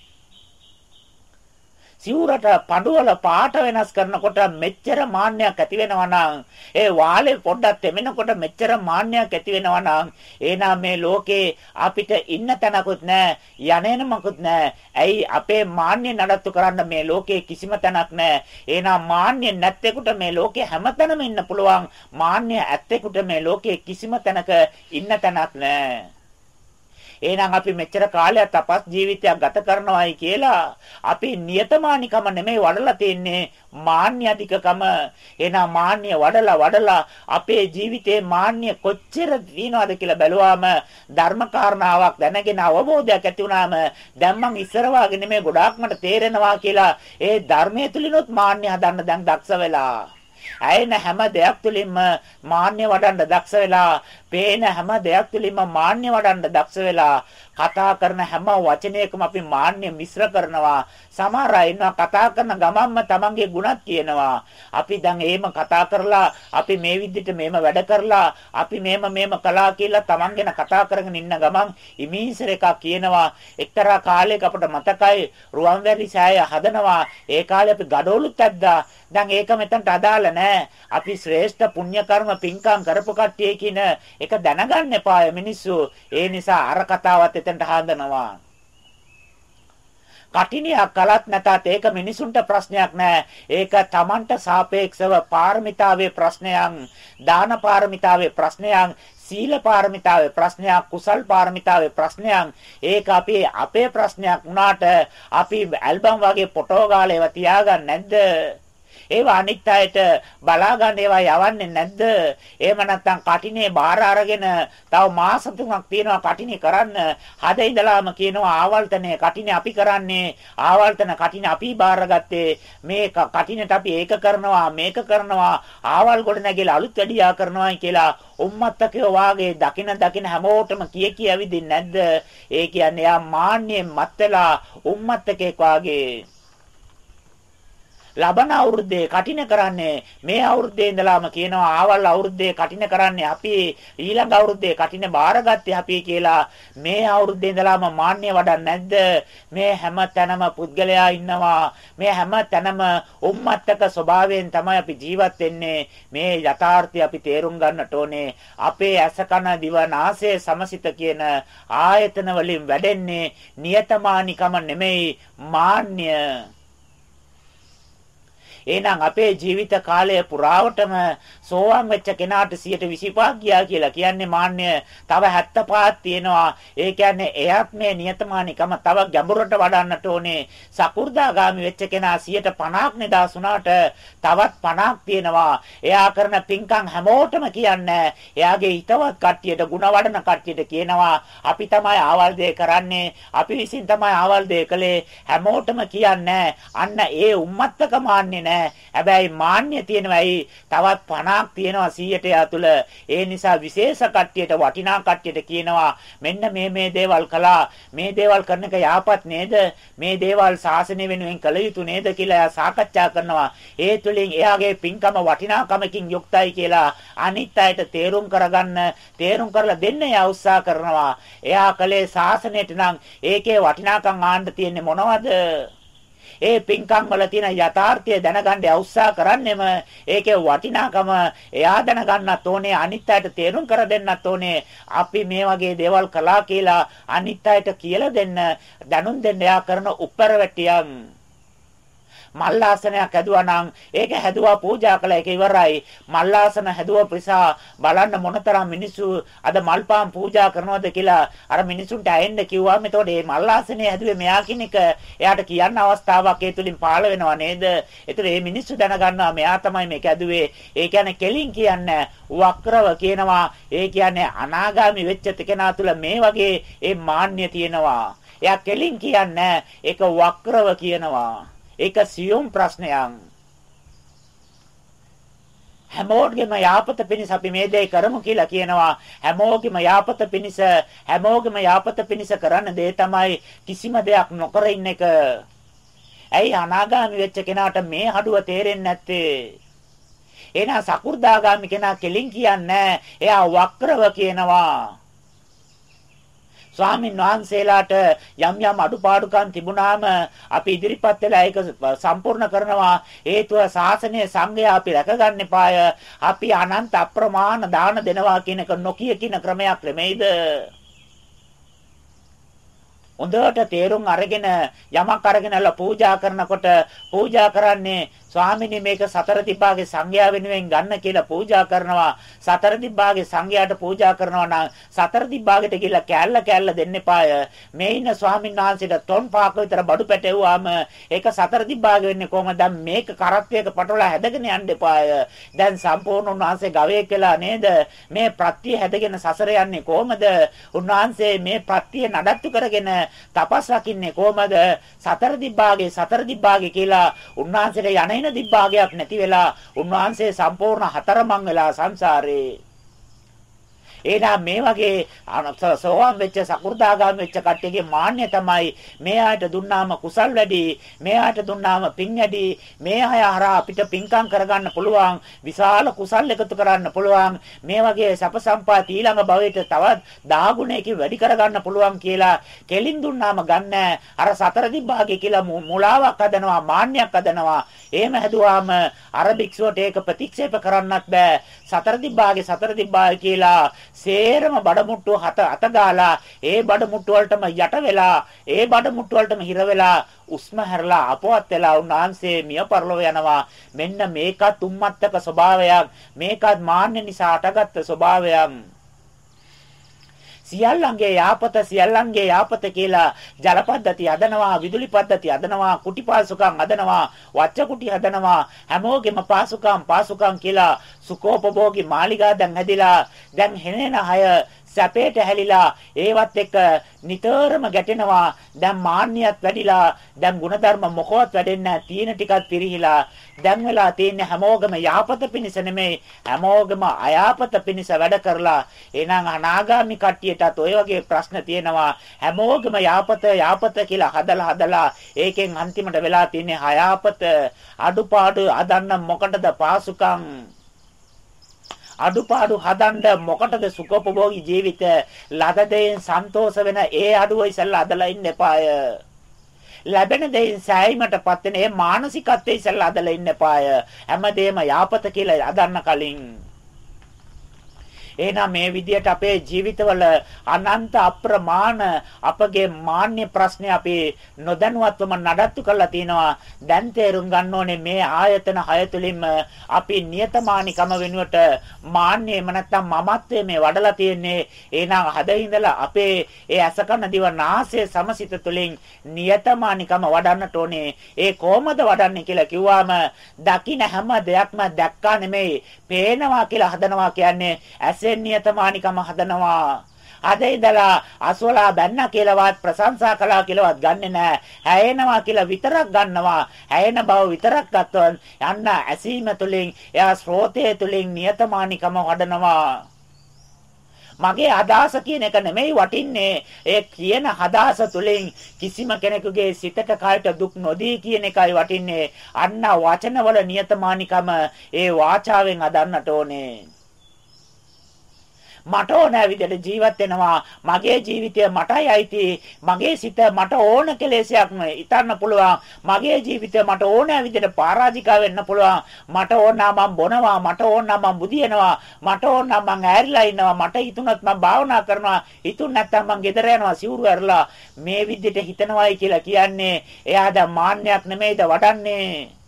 සිවුරට පඩුවල පාට වෙනස් කරනකොට මෙච්චර මාන්නයක් ඇති වෙනවා නම් ඒ වාලේ පොඩ්ඩක් තෙමෙනකොට මෙච්චර මාන්නයක් ඇති වෙනවා නම් එහෙනම් මේ ලෝකේ අපිට ඉන්න තැනකුත් නැහැ යන්නේන මකුත් නැහැ ඇයි අපේ මාන්නය නඩත්තු කරන්න මේ ලෝකේ කිසිම තැනක් නැහැ එහෙනම් මාන්නය නැත්තේකට මේ ලෝකේ හැමතැනම ඉන්න පුළුවන්. මාන්නය ඇත්තේකට මේ ලෝකේ කිසිම තැනක ඉන්න තැනක් නැහැ එහෙනම් අපි මෙච්චර කාලයක් තපස් ජීවිතයක් ගත කරනවායි කියලා අපි නියතමානිකම නෙමෙයි වඩලා තින්නේ මාන්‍ය අධිකකම. එහෙනම් මාන්‍ය වඩලා වඩලා අපේ ජීවිතේ මාන්‍ය කොච්චර දිනවද කියලා බැලුවාම ධර්මකාරණාවක් දැනගෙන අවබෝධයක් ඇති වුණාම දැන් මං ඉස්සර වාගේ නෙමෙයි ගොඩාක් මට තේරෙනවා කියලා ඒ ධර්මයේ තුලිනුත් මාන්‍ය හදන්න දැන් දක්ෂ වෙලා ඇයෙන හැම දෙයක් තුළින්ම මාන්‍ය වඩන්න දක්ෂ වෙලා, පේන හැම දෙයක් තුළින්ම මාන්‍ය වඩන්න දක්ෂ වෙලා, කතා කරන හැම වචනයකම අපි මාන්‍ය මිශ්‍ර කරනවා. සමහර අය ඉන්නවා කතා කරන ගමන්ම තමන්ගේ ගුණත් කියනවා. අපි දැන් එහෙම කතා කරලා අපි මේ විදිහට මේම වැඩ කරලා අපි මේම මේම කළා කියලා තමන් ගැන කතා කරගෙන ඉන්න ගමන් ඉමීසර එකක් කියනවා. එක්තරා කාලයක අපට මතකයි රුවන්වැලි සෑය හදනවා. ඒ කාලේ අපි gadoluත් ඇද්දා. දැන් ඒක මෙතනට අදාළ නැහැ. අපි ශ්‍රේෂ්ඨ පුණ්‍ය කර්ම පින්කම් කරපු කට්ටිය කියන එක දැනගන්න එපා මිනිස්සු. ඒ නිසා අර කතාවත් එතනට හඳනවා. කටිනියක් කලත් නැතත් ඒක මිනිසුන්ට ප්‍රශ්නයක් නෑ. ඒක Tamanට සාපේක්ෂව පාරමිතාවේ ප්‍රශ්නයක්, දාන පාරමිතාවේ ප්‍රශ්නයක්, සීල පාරමිතාවේ ප්‍රශ්නයක් කුසල් පාරමිතාවේ ප්‍රශ්නයක් ඒක අපි අපේ ප්‍රශ්නයක් වුණාට අපි ඇල්බම් වගේ ෆොටෝ ගාලා ඒවා තියාගන්න නැද්ද ඒවා අනිත් අයට බලා ගන්න ඒවා යවන්නේ නැද්ද? එහෙම නැත්නම් කටිනේ බාර අරගෙන තව මාස තුනක් තියෙනවා කටිනේ කරන්න. හද ඉඳලාම කියනවා ආවල්තනේ කටිනේ අපි කරන්නේ. ආවල්තන කටිනේ අපි බාරගත්තේ. මේ කටිනේට අපි ඒක කරනවා මේක කරනවා. ආවල් ගොඩ නැගිලා අලුත් වැඩියා කරනවායි කියලා උම්මත්තකේ වාගේ දකින දකින හැමෝටම කිය කිය ඇවිදින්නේ නැද්ද? ඒ කියන්නේ යා මාන්නයෙන් මත් වෙලා උම්මත්තකේ වාගේ ලබන අවුරුද්දේ කටින කරන්නේ මේ අවුරුද්දේ ඉඳලාම කියනවා ආවල් අවුරුද්දේ කටින කරන්නේ අපි ඊළඟ අවුරුද්දේ කටින බාරගත්තේ අපි කියලා මේ අවුරුද්දේ ඉඳලාම මාන්නය වඩන්නේ නැද්ද? මේ හැම තැනම පුද්ගලයා ඉන්නවා. මේ හැම තැනම උම්මත්තක ස්වභාවයෙන් තමයි අපි ජීවත් වෙන්නේ. මේ යථාර්ථය අපි තේරුම් ගන්නට ඕනේ. අපේ ඇස කන දිව නාසය සමසිත කියන ආයතන වලින් වැඩෙන්නේ නියතමානිකම නෙමෙයි මාන්නය එහෙනම් අපේ ජීවිත කාලය පුරාවටම සෝවාන් වෙච්ච කෙනාට 125ක් ගියා කියලා කියන්නේ මාන්නය තව 75ක් තියෙනවා. ඒ කියන්නේ එයාත් මේ නියතමානිකම තව ගැඹුරට වඩන්නට ඕනේ. සකු르දාගාමි වෙච්ච කෙනා 150ක් නිදාස් වුණාට තවත් 50ක් තියෙනවා. එයා කරන පින්කම් හැමෝටම කියන්නේ එයාගේ හිතවත් කට්ටියට ಗುಣ වඩන කට්ටියට කියනවා අපි තමයි ආවල් දේ කරන්නේ. අපි විසින් තමයි ආවල් දේ කළේ. හැමෝටම කියන්නේ අන්න ඒ උම්මත්තක මාන්නේ නෑ. හැබැයි මාන්නය තියෙනවායි තවත් 50ක් තියෙනවා 100ට යතුල. ඒ නිසා විශේෂ කට්ටියට වටිනා කට්ටියට කියනවා මෙන්න මේ මේ දේවල් කළා. මේ දේවල් කරන එක යාපත් නේද? මේ දේවල් ශාසනය වෙනුවෙන් කළ යුතු නේද කියලා එයා සාකච්ඡා කරනවා. ඒ තුලින් එයාගේ පින්කම වටිනාකමකින් යුක්තයි කියලා අනිත් අයට තේරුම් කරගන්න, තේරුම් කරලා දෙන්න එයා උත්සාහ කරනවා. එයා කලේ ශාසනයට නම් ඒකේ වටිනාකම් ආන්න තියෙන්නේ මොනවද? ඒ පින්කම් වල තියෙන යථාර්ථය දැනගන්න උත්සාහ කරන්නෙම ඒකේ වටිනාකම එයා දැනගන්නත් ඕනේ අනිත් අයට තේරුම් කර දෙන්නත් ඕනේ. අපි මේ වගේ දේවල් කළා කියලා අනිත් අයට කියලා දෙන්න දැනුම් දෙන්න එයා කරන උප්පරවැටියන් මල්ලාසනයක් හැදුවා නම් ඒක හැදුවා පූජා කළා ඒක ඉවරයි. මල්ලාසන හැදුව ප්‍රසා බලන්න මොනතරම් මිනිස්සු අද මල්පාන් පූජා කරනවද කියලා අර මිනිසුන්ට ඇහෙන්න කිව්වම එතකොට මේ මල්ලාසනේ හැදුවේ මෙයා කෙනෙක් එයාට කියන්න අවස්ථාවක් ඒ තුලින් පාළ වෙනව නේද? ඒතර මේ මිනිස්සු දැනගන්නවා මෙයා තමයි මේක හැදුවේ. ඒ කියන්නේ කෙලින් කියන්නේ වක්‍රව කියනවා. ඒ කියන්නේ අනාගාමි වෙච්ච කෙනා තුල මේ වගේ ඒ මාන්නය තියෙනවා. එයා කෙලින් කියන්නේ ඒක වක්‍රව කියනවා. ඒක සියුම් ප්‍රශ්නයක්. හැමෝගෙම යාපත පිණිස අපි මේ දේ කරමු කියලා කියනවා. හැමෝගෙම යාපත පිණිස හැමෝගෙම යාපත පිණිස කරන්න දේ තමයි කිසිම දෙයක් නොකර ඉන්න එක. ඇයි අනාගාමි වෙච්ච කෙනාට මේ හඩුව තේරෙන්නේ නැත්තේ? එහෙනම් සකු르දාගාමි කෙනා කෙලින් කියන්නේ එයා වක්‍රව කියනවා. ස්වාමින් වහන්සේලාට යම් යම් අඩුපාඩුකම් තිබුණාම අපි ඉදිරිපත් වෙලා ඒක සම්පූර්ණ කරනවා. හේතුව ශාසනය සංගය අපි රැකගන්න එපාය. අපි අනන්ත අප්‍රමාණ දාන දෙනවා කියන එක නොකිය කියන ක්‍රමයක් නෙමෙයිද? හොඳට තේරුම් අරගෙන යමක් අරගෙනලා පූජා කරනකොට පූජා කරන්නේ ස්වාමිනේ මේක සතර දිබ්බාගේ සංඝයා වෙනුවෙන් ගන්න කියලා පූජා කරනවා. සතර දිබ්බාගේ සංඝයාට පූජා කරනවා නම් සතර දිබ්බාගෙට කියලා කෑල්ල කෑල්ල දෙන්න එපාය. මේ ඉන්න ස්වාමීන් වහන්සේට තොන් පාක විතර බඩු පැටවුවාම ඒක සතර දිබ්බාගේ වෙන්නේ කොහමද? දැන් මේක කරත්තයක පටවලා හැදගෙන යන්න එපාය. දැන් සම්පූර්ණ උන්වහන්සේ ගවයෙක් කියලා නේද? මේ ප්‍රත්‍ය හැදගෙන සසර යන්නේ කොහමද? උන්වහන්සේ මේ ප්‍රත්‍ය නඩත්තු කරගෙන තපස් රකින්නේ කොහමද? සතර දිබ්බාගේ සතර දිබ්බාගේ කියලා උන්වහන්සේට යන්නේ අයින දිබ්බාගයක් නැති වෙලා උන්වහන්සේ සම්පූර්ණ හතරමං වෙලා සංසාරේ එහෙනම් මේ වගේ සෝවාන් වෙච්ච සකු르දාගාම වෙච්ච කට්ටියගේ මාන්නය තමයි මේ ආයත දුන්නාම කුසල් වැඩි මේ ආයත දුන්නාම පින් වැඩි මේ අය හරහා අපිට පින්කම් කරගන්න පුළුවන් විශාල කුසල් එකතු කරන්න පුළුවන් මේ වගේ සැප සම්පත් ඊළඟ භවයට තවත් 10 ගුණයකින් වැඩි කරගන්න පුළුවන් කියලා කෙලින් දුන්නාම ගන්න අර සතර දිබ්බාගේ කියලා මුලාවක් හදනවා මාන්නයක් හදනවා. එහෙම හැදුවාම අර භික්ෂුවට ඒක ප්‍රතික්ෂේප කරන්නත් බෑ. සතර දිබ්බාගේ සතර දිබ්බාය කියලා සේරම බඩමුට්ටු හත අත ගාලා ඒ බඩමුට්ටු වලටම යට වෙලා ඒ බඩමුට්ටු වලටම හිර වෙලා උස්ම හැරලා අපවත් වෙලා උන්වහන්සේ මිය පරලොව යනවා. මෙන්න මේකත් උම්මත්තක ස්වභාවයක්. මේකත් මාන්න නිසා අටගත්තු ස්වභාවයක්. සියල්ලන්ගේ යාපත සියල්ලන්ගේ යාපත කියලා ජල පද්ධති හදනවා විදුලි පද්ධති හදනවා කුටි පාසුකම් හදනවා වච්ච කුටි හදනවා හැමෝගෙම පාසුකම් පාසුකම් කියලා සුකෝපභෝගී මාලිගා දැන් හැදිලා දැන් හෙනෙන අය සැපේට හැලිලා ඒවත් එක්ක නිතරම ගැටෙනවා. දැන් මාන්නියත් වැඩිලා දැන් ಗುಣධර්ම මොකවත් වැඩෙන්නේ නැහැ. තියෙන ටිකක් පිරිහිලා දැන් වෙලා තියෙන හැමෝගම යහපත පිණිස නෙමෙයි හැමෝගම අයහපත පිණිස වැඩ කරලා. එහෙනම් අනාගාමි කට්ටියටත් ඔය වගේ ප්‍රශ්න තියෙනවා. හැමෝගම යහපත යහපත කියලා හදලා හදලා ඒකෙන් අන්තිමට වෙලා තියෙන්නේ අයහපත අඩුපාඩු අදන්න මොකටද පාසුකම්? අඩුපාඩු හදන්න මොකටද සුඛෝපභෝගී ජීවිත? ලද දෙයින් සන්තෝෂ වෙන ඒ අඩුව ඉස්සල්ලා අදලා ඉන්න එපාය. ලැබෙන දෙයින් සෑයීමටපත් වෙන ඒ මානසිකත්වයේ ඉස්සල්ලා අදලා ඉන්න එපාය. හැමදේම යාපත කියලා අදන්න කලින්. එහෙනම් මේ විදියට අපේ ජීවිතවල අනන්ත අප්‍රමාණ අපගේ මාන්‍ය ප්‍රශ්නේ අපි නොදැනුවත්වම නඩත්තු කරලා තිනවා. දැන් තේරුම් ගන්න ඕනේ මේ ආයතන හය තුලින්ම අපි නියතමානිකම වෙනුවට මාන්නේම නැත්තම් මමත්වයේ මේ වඩලා තියෙන්නේ. එහෙනම් හදින්දලා අපේ ඒ අසකන දිව නාසය සමසිත තුලින් නියතමානිකම වඩන්නට ඕනේ. ඒ කොහොමද වඩන්නේ කියලා කිව්වම දකින්න හැම දෙයක්ම දැක්කා නෙමෙයි පේනවා කියලා හදනවා කියන්නේ ඇසෙන් නියතමානිකම හදනවා. අද ඉඳලා අසවලා බැන්න කියලාවත් ප්‍රශංසා කළා කියලාවත් ගන්නෙ නෑ. හැයෙනවා කියලා විතරක් ගන්නවා. හැයෙන බව විතරක් ගත්තොත් යන්න ඇසීම තුලින් එයා ස්රෝතය තුලින් නියතමානිකම වඩනවා. මගේ අදහස කියන එක නෙමෙයි වටින්නේ ඒ කියන අදහස තුලින් කිසිම කෙනෙකුගේ සිතට කයට දුක් නොදී කියන එකයි වටින්නේ අන්න වචනවල නියතමානිකම ඒ වාචාවෙන් අදන්නට ඕනේ මට ඕන විදිහට ජීවත් වෙනවා. මගේ ජීවිතය මටයි අයිති. මගේ සිත මට ඕන කෙලෙසයක් ඉතන්න පුළුවන්. මගේ ජීවිතය මට ඕන විදිහට පරාජිකා වෙන්න පුළුවන්. මට ඕන නම් මම බොනවා. මට ඕන නම් මම බුදියනවා. මට ඕන නම් මම ඈරිලා ඉන්නවා. මට හිතුණත් මම භාවනා කරනවා. හිතුන් නැත්තම් මම ගෙදර යනවා සිවුරු ඇරලා. මේ විදිහට හිතනවායි කියලා කියන්නේ එයා දැන් මාන්නයක් නෙමෙයිද වඩන්නේ.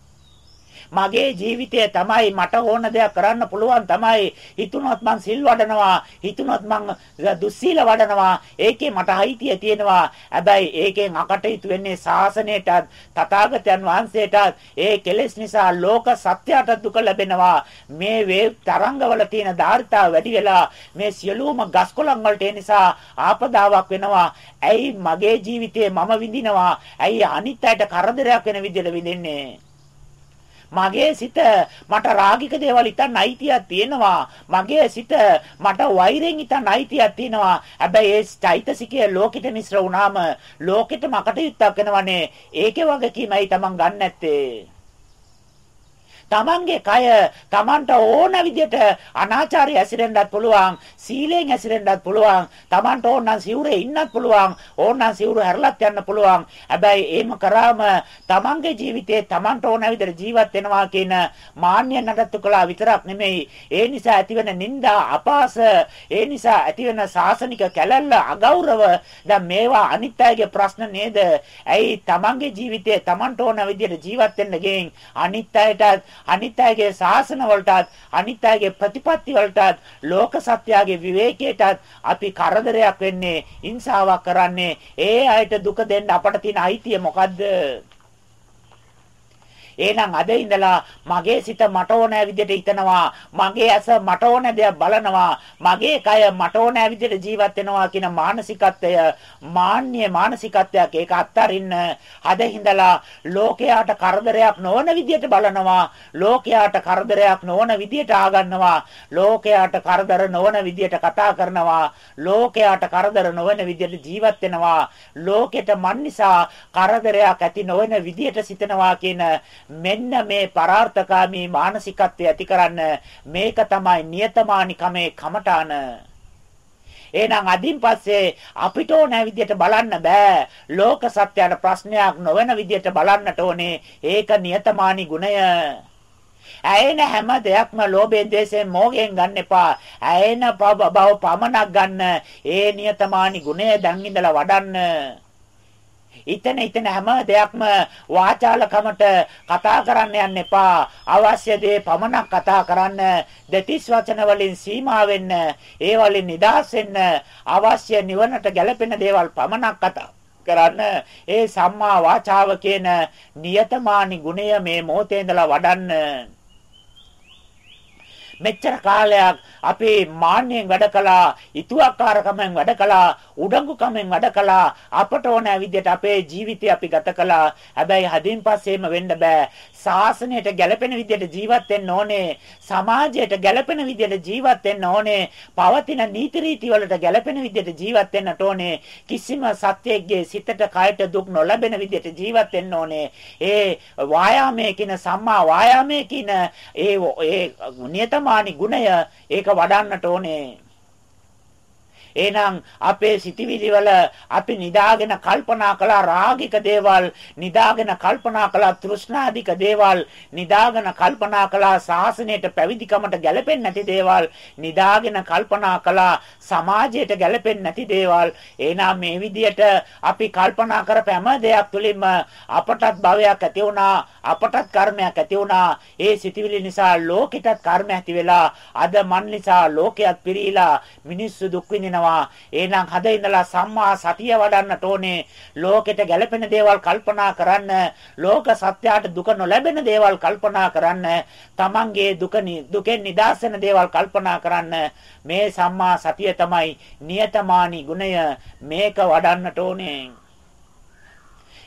මගේ ජීවිතය තමයි මට ඕන දෙයක් කරන්න පුළුවන් තමයි. හිතුනොත් මං සිල් වඩනවා හිතුනොත් මං දුස්සීල වඩනවා. ඒකේ මට අයිතිය තියෙනවා. හැබැයි ඒකෙන් අකටයුතු වෙන්නේ ශාසනයටත් තථාගතයන් වහන්සේටත්. ඒ කෙලෙස් නිසා ලෝක සත්‍යයට දුක ලැබෙනවා. මේ වේ තරංගවල තියෙන ධාරිතාව වැඩි වෙලා මේ සියලුම ගස්කොළන් වලට ඒ නිසා ආපදාවක් වෙනවා. ඇයි මගේ ජීවිතේ මම විඳිනවා? ඇයි අනිත් අයට කරදරයක් වෙන විදිහට විඳින්නේ? මගේ සිත මට රාගික දේවල් හිතන්න අයිතියක් තියෙනවා. මගේ සිත මට වෛරෙන් හිතන්න අයිතියක් තියෙනවා. හැබැයි ඒ චෛතසිකය ලෝකෙට මිශ්‍ර වුණාම ලෝකෙට මකට යුක්තක් වෙනවනේ. ඒකේ වගකීමයි Taman ගන්න නැත්තේ. තමන්ගේ කය තමන්ට ඕන විදිහට අනාචාරය ඇසිරෙන්නත් පුළුවන් සීලෙන් ඇසිරෙන්නත් පුළුවන් තමන්ට ඕන නම් සිවුරේ ඉන්නත් පුළුවන් ඕන නම් සිවුර හැරලත් යන්න පුළුවන්. හැබැයි එහෙම කරාම තමන්ගේ ජීවිතේ තමන්ට ඕන විදිහට ජීවත් වෙනවා කියන මාන්නය නඩත්තු කළා විතරක් නෙමෙයි. ඒ නිසා ඇතිවෙන නිന്ദා අපාස ඒ නිසා ඇතිවෙන සාසනික කැලැල්ල අගෞරව දැන් මේවා අනිත් අයගේ ප්‍රශ්න නේද? ඇයි තමන්ගේ ජීවිතේ තමන්ට ඕන විදිහට ජීවත් වෙන්න ගෙන්? අනිත් අයටත් අනිත් අයගේ ශාසන වලටත් අනිත් අයගේ ප්‍රතිපත්ති වලටත් ලෝක සත්‍යයේ විවේකයටත් අපි කරදරයක් වෙන්නේ හිංසාවක් කරන්නේ. ඒ අයට දුක දෙන්න අපට තියෙන අයිතිය මොකද්ද? එහෙනම් අද ඉඳලා මගේ සිත මට ඕන විදිහට හිතනවා. මගේ ඇස මට ඕන දෙයක් බලනවා. මගේ කය මට ඕන විදිහට ජීවත් වෙනවා කියන මානසිකත්වය මාන්නය මානසිකත්වයක් ඒක අත්තරින්න අද ඉඳලා ලෝකයාට කරදරයක් නොවන විදිහට බලනවා. ලෝකයාට කරදරයක් නොවන විදිහට ආගන්නවා. ලෝකයාට කරදර නොවන විදිහට කතා කරනවා. ලෝකයාට කරදර නොවන විදිහට ජීවත් වෙනවා. ලෝකෙට මන් නිසා කරදරයක් ඇති නොවන විදිහට සිතනවා කියන මෙන්න මේ පරාර්ථකාමී මානසිකත්වය ඇති කරන්න මේක තමයි නියතමානිකමේ කමඨාන එහෙනම් අදින් පස්සේ අපිට ඕන විදිහට බලන්න බෑ. ලෝක සත්‍යයට ප්‍රශ්නයක් නොවන විදිහට බලන්නට ඕනේ. ඒක නියතමානී ගුණය. ඇයෙන හැම දෙයක්ම ලෝභයෙන් ද්වේෂයෙන් මෝහයෙන් ගන්න එපා. ඇයෙන බව පමණක් ගන්න. ඒ නියතමානී ගුණය දැන් ඉඳලා වඩන්න. ඉතන ඉතන හැම දෙයක්ම වාචාලකමට කතා කරන්න යන්න එපා. අවශ්‍ය දේ පමණක් කතා කරන්න. දෙතිස් වචන වලින් සීමා වෙන්න. ඒ වලින් නිදහස් වෙන්න. අවශ්‍ය නිවනට ගැලපෙන දේවල් පමණක් කතා කරන්න ඒ සම්මා වාචාව කියන නියතමානි ගුණය මේ මොහොතේ ඉඳලා වඩන්න මෙච්චර කාලයක් අපි මාන්නයෙන් වැඩ කළා, ඊතුවක්කාරකමෙන් වැඩ කළා, උඩඟුකමෙන් වැඩ කළා. අපට ඕන විදිහට අපේ ජීවිතය අපි ගත කළා. හැබැයි හදින් පස්සේම වෙන්න බෑ. ශාසනයට ගැළපෙන විදිහට ජීවත් වෙන්න ඕනේ. සමාජයට ගැළපෙන විදිහට ජීවත් වෙන්න ඕනේ. පවතින නීති රීති වලට ගැළපෙන විදිහට ජීවත් වෙන්නට ඕනේ. කිසිම සත්‍යයේ සිතට කයට දුක් නොලැබෙන විදිහට ජීවත් වෙන්න ඕනේ. ඒ වායාමයේ කින සම්මා වායාමයේ කින ඒ ඒ නියතමානි ගුණය ඒක වඩන්නට ඕනේ. එහෙනම් අපේ සිටිවිලි වල අපි නිදාගෙන කල්පනා කළා රාගික දේවල්, නිදාගෙන කල්පනා කළා තෘෂ්ණාධික දේවල්, නිදාගෙන කල්පනා කළා සාසනයට පැවිදිකමට ගැලපෙන්නේ නැති දේවල්, නිදාගෙන කල්පනා කළා සමාජයට ගැලපෙන්නේ නැති දේවල්. එහෙනම් මේ විදියට අපි කල්පනා කරපෑම දෙයක් තුලින්ම අපටත් භවයක් ඇති වුණා, අපටත් කර්මයක් ඇති වුණා. ඒ සිටිවිලි නිසා ලෝකෙටත් කර්ම ඇති වෙලා අද මන් නිසා ලෝකයක් පිරීලා මිනිස්සු දුක් විඳිනවා වෙනවා. එහෙනම් හද ඉඳලා සම්මා සතිය වඩන්නට ඕනේ. ලෝකෙට ගැළපෙන දේවල් කල්පනා කරන්න, ලෝක සත්‍යයට දුක නොලැබෙන දේවල් කල්පනා කරන්න, තමන්ගේ දුක දුකෙන් නිදහස් වෙන දේවල් කල්පනා කරන්න. මේ සම්මා සතිය තමයි නියතමානී ගුණය. මේක වඩන්නට ඕනේ.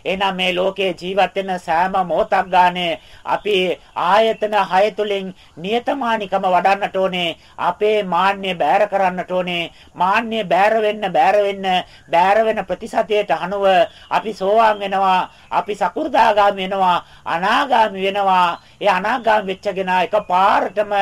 එහෙනම් මේ ලෝකයේ ජීවත් වෙන සෑම මොහොතක් ගානේ අපි ආයතන හය තුලින් නියතමානිකම වඩන්නට ඕනේ. අපේ මාන්නය බෑර කරන්නට ඕනේ. මාන්නය බෑර වෙන්න බෑර වෙන්න බෑර වෙන ප්‍රතිසතයට අනුව අපි සෝවාන් වෙනවා. අපි සකු르දාගාමි වෙනවා. අනාගාමි වෙනවා. ඒ අනාගාමි වෙච්චගෙන එකපාරටම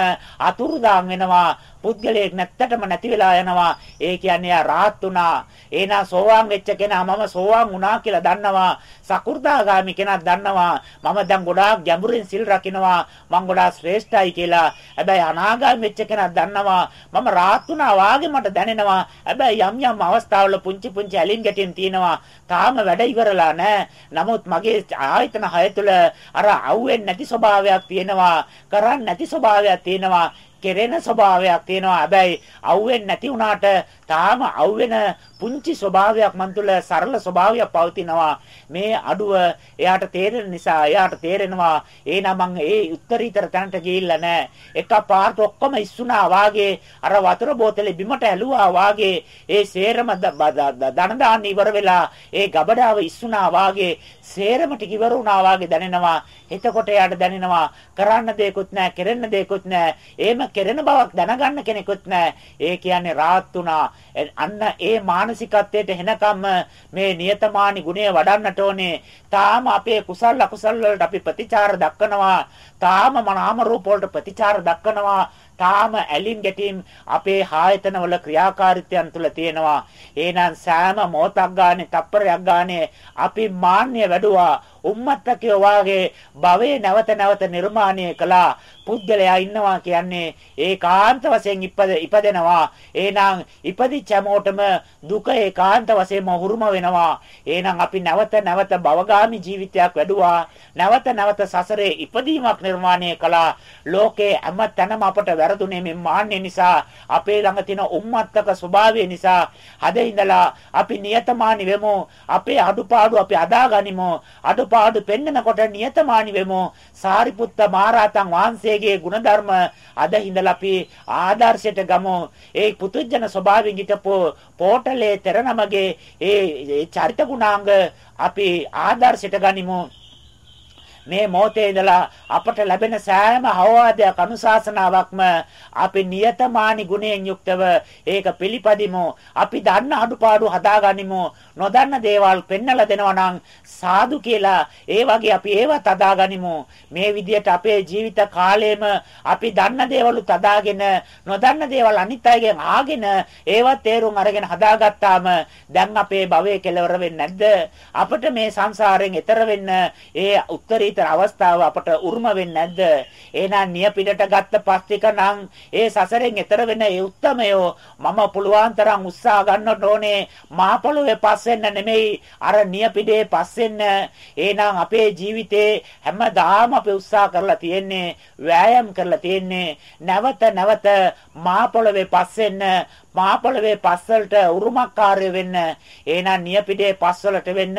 අතුරුදාන් වෙනවා. පුද්ගලයෙක් නැත්තටම නැති වෙලා යනවා. ඒ කියන්නේ යා රාහත් වුණා. එහෙනම් සෝවාන් වෙච්ච කෙනා මම සෝවාන් වුණා කියලා දන්නවා. සකු르දාගාමි කෙනා දන්නවා. මම දැන් ගොඩාක් ගැඹුරින් සිල් රකින්නවා. මම ගොඩාක් ශ්‍රේෂ්ඨයි කියලා. හැබැයි අනාගාමි වෙච්ච කෙනා දන්නවා. මම රාහත් වුණා වාගේ මට දැනෙනවා. හැබැයි යම් යම් අවස්ථාවල පුංචි පුංචි ඇලින් ගැටින් තියෙනවා. තාම වැඩ ඉවරලා නැහැ. නමුත් මගේ ආයතන හය තුළ අර අවුෙන්නේ නැති ස්වභාවයක් තියෙනවා. කරන්නේ නැති ස්වභාවයක් තියෙනවා. කෙරෙන ස්වභාවයක් තියෙනවා. හැබැයි අවුෙන්නේ නැති වුණාට තාම අවුෙන පුංචි ස්වභාවයක් මන් තුළ සරල ස්වභාවයක් පවතිනවා. මේ අඩුව එයාට තේරෙන නිසා එයාට තේරෙනවා එහෙනම් මං ඒ උත්තරීතර තැනට ගිහිල්ලා නැහැ. එකපාරට ඔක්කොම ඉස්සුනා වාගේ අර වතුර බෝතලේ බිමට ඇලුවා වාගේ ඒ සේරම දන දාන්න ඉවර වෙලා ඒ ගබඩාව ඉස්සුනා වාගේ සේරම ටික ඉවර වුණා වාගේ දැනෙනවා. එතකොට එයාට දැනෙනවා කරන්න දෙයක්වත් නැහැ, කෙරෙන්න දෙයක්වත් නැහැ. එහෙම කෙරෙන බවක් දැනගන්න කෙනෙකුත් නැහැ. ඒ කියන්නේ රාහත් වුණා. අන්න ඒ මානසිකත්වයට එනකම් මේ නියතමානි ගුණය වඩන්නට ඕනේ. තාම අපේ කුසල් අකුසල් වලට අපි ප්‍රතිචාර දක්වනවා. තාම මනාම රූප වලට ප්‍රතිචාර දක්වනවා. තාම ඇලින් ගැටීම් අපේ ආයතනවල ක්‍රියාකාරීත්වයන් තුල තියෙනවා. එහෙනම් සෑම මොහොතක් ගානේ, තප්පරයක් ගානේ අපි මාන්නය වැඩුවා. උම්මත්තකයෝ වාගේ භවයේ නැවත නැවත නිර්මාණය කළා. පුද්ගලයා ඉන්නවා කියන්නේ ඒකාන්ත වශයෙන් ඉපදෙනවා. එහෙනම් ඉපදිච්ච හැමෝටම දුක ඒකාන්ත වශයෙන්ම හුරුම වෙනවා. එහෙනම් අපි නැවත නැවත භවගාමි ජීවිතයක් වැඩුවා. නැවත නැවත සසරේ ඉපදීමක් නිර්මාණය කළා. ලෝකේ හැම තැනම අපට වැරදුනේ මේ මාන්නය නිසා, අපේ ළඟ තියෙන උම්මත්තක ස්වභාවය නිසා. අද ඉඳලා අපි නියතමානි වෙමු. අපේ අඩුපාඩු අපි අදාගනිමු. අඩුපාඩු පෙන්නකොට නියතමානි වෙමු. සාරිපුත්ත මහරහතන් වහන්සේගේ ගුණධර්ම අද ඉඳලා අපි ආදර්ශයට ගමු. ඒ පුතුජන ස්වභාවයෙන් හිටපු පෝටලේ තෙරනමගේ ඒ චරිත ගුණාංග අපි ආදර්ශයට ගනිමු. මේ මොහොතේ ඉඳලා අපට ලැබෙන සෑම අවවාදයක් අනුශාසනාවක්ම අපි නියතමානි ගුණයෙන් යුක්තව ඒක පිළිපදිමු. අපි දන්න අඩුපාඩු හදාගනිමු. නොදන්න දේවල් පෙන්නලා දෙනවා නම් සාදු කියලා ඒ වගේ අපි ඒවත් අදාගනිමු. මේ විදිහට අපේ ජීවිත කාලයේම අපි දන්න දේවලුත් අදාගෙන නොදන්න දේවල් අනිත් අයගෙන් ආගෙන ඒවත් තේරුම් අරගෙන හදාගත්තාම දැන් අපේ භවයේ කෙලවර වෙන්නේ නැද්ද? අපිට මේ සංසාරයෙන් එතර වෙන්න ඒ උත්තරීතර අවස්ථාව අපට උරුම වෙන්නේ නැද්ද? එහෙනම් නියපිටට ගත්ත පස්තික නම් ඒ සසරෙන් එතර වෙන ඒ උත්තමයෝ මම පුළුවන් තරම් උත්සාහ ගන්නට ඕනේ මහ පොළොවේ පස්සෙන්න නෙමෙයි අර නියපිටේ පස්සෙන්න. එහෙනම් අපේ ජීවිතේ හැමදාම අපි උත්සාහ කරලා තියෙන්නේ වෑයම් කරලා තියෙන්නේ නැවත නැවත මහ පොළොවේ පස්සෙන්න මහ පොළවේ පස්වලට උරුමකාරය වෙන්න එහෙනම් නියපිටේ පස්වලට වෙන්න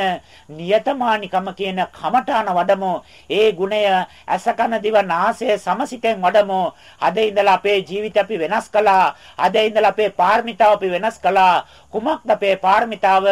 නියතමානිකම කියන කමඨාන වඩමු. ඒ ගුණය අසකන දිව නාසය සමසිතෙන් වඩමු. අද ඉඳලා අපේ ජීවිත අපි වෙනස් කළා. අද ඉඳලා අපේ පාරමිතාව අපි වෙනස් කළා. කුමක්ද අපේ පාරමිතාව?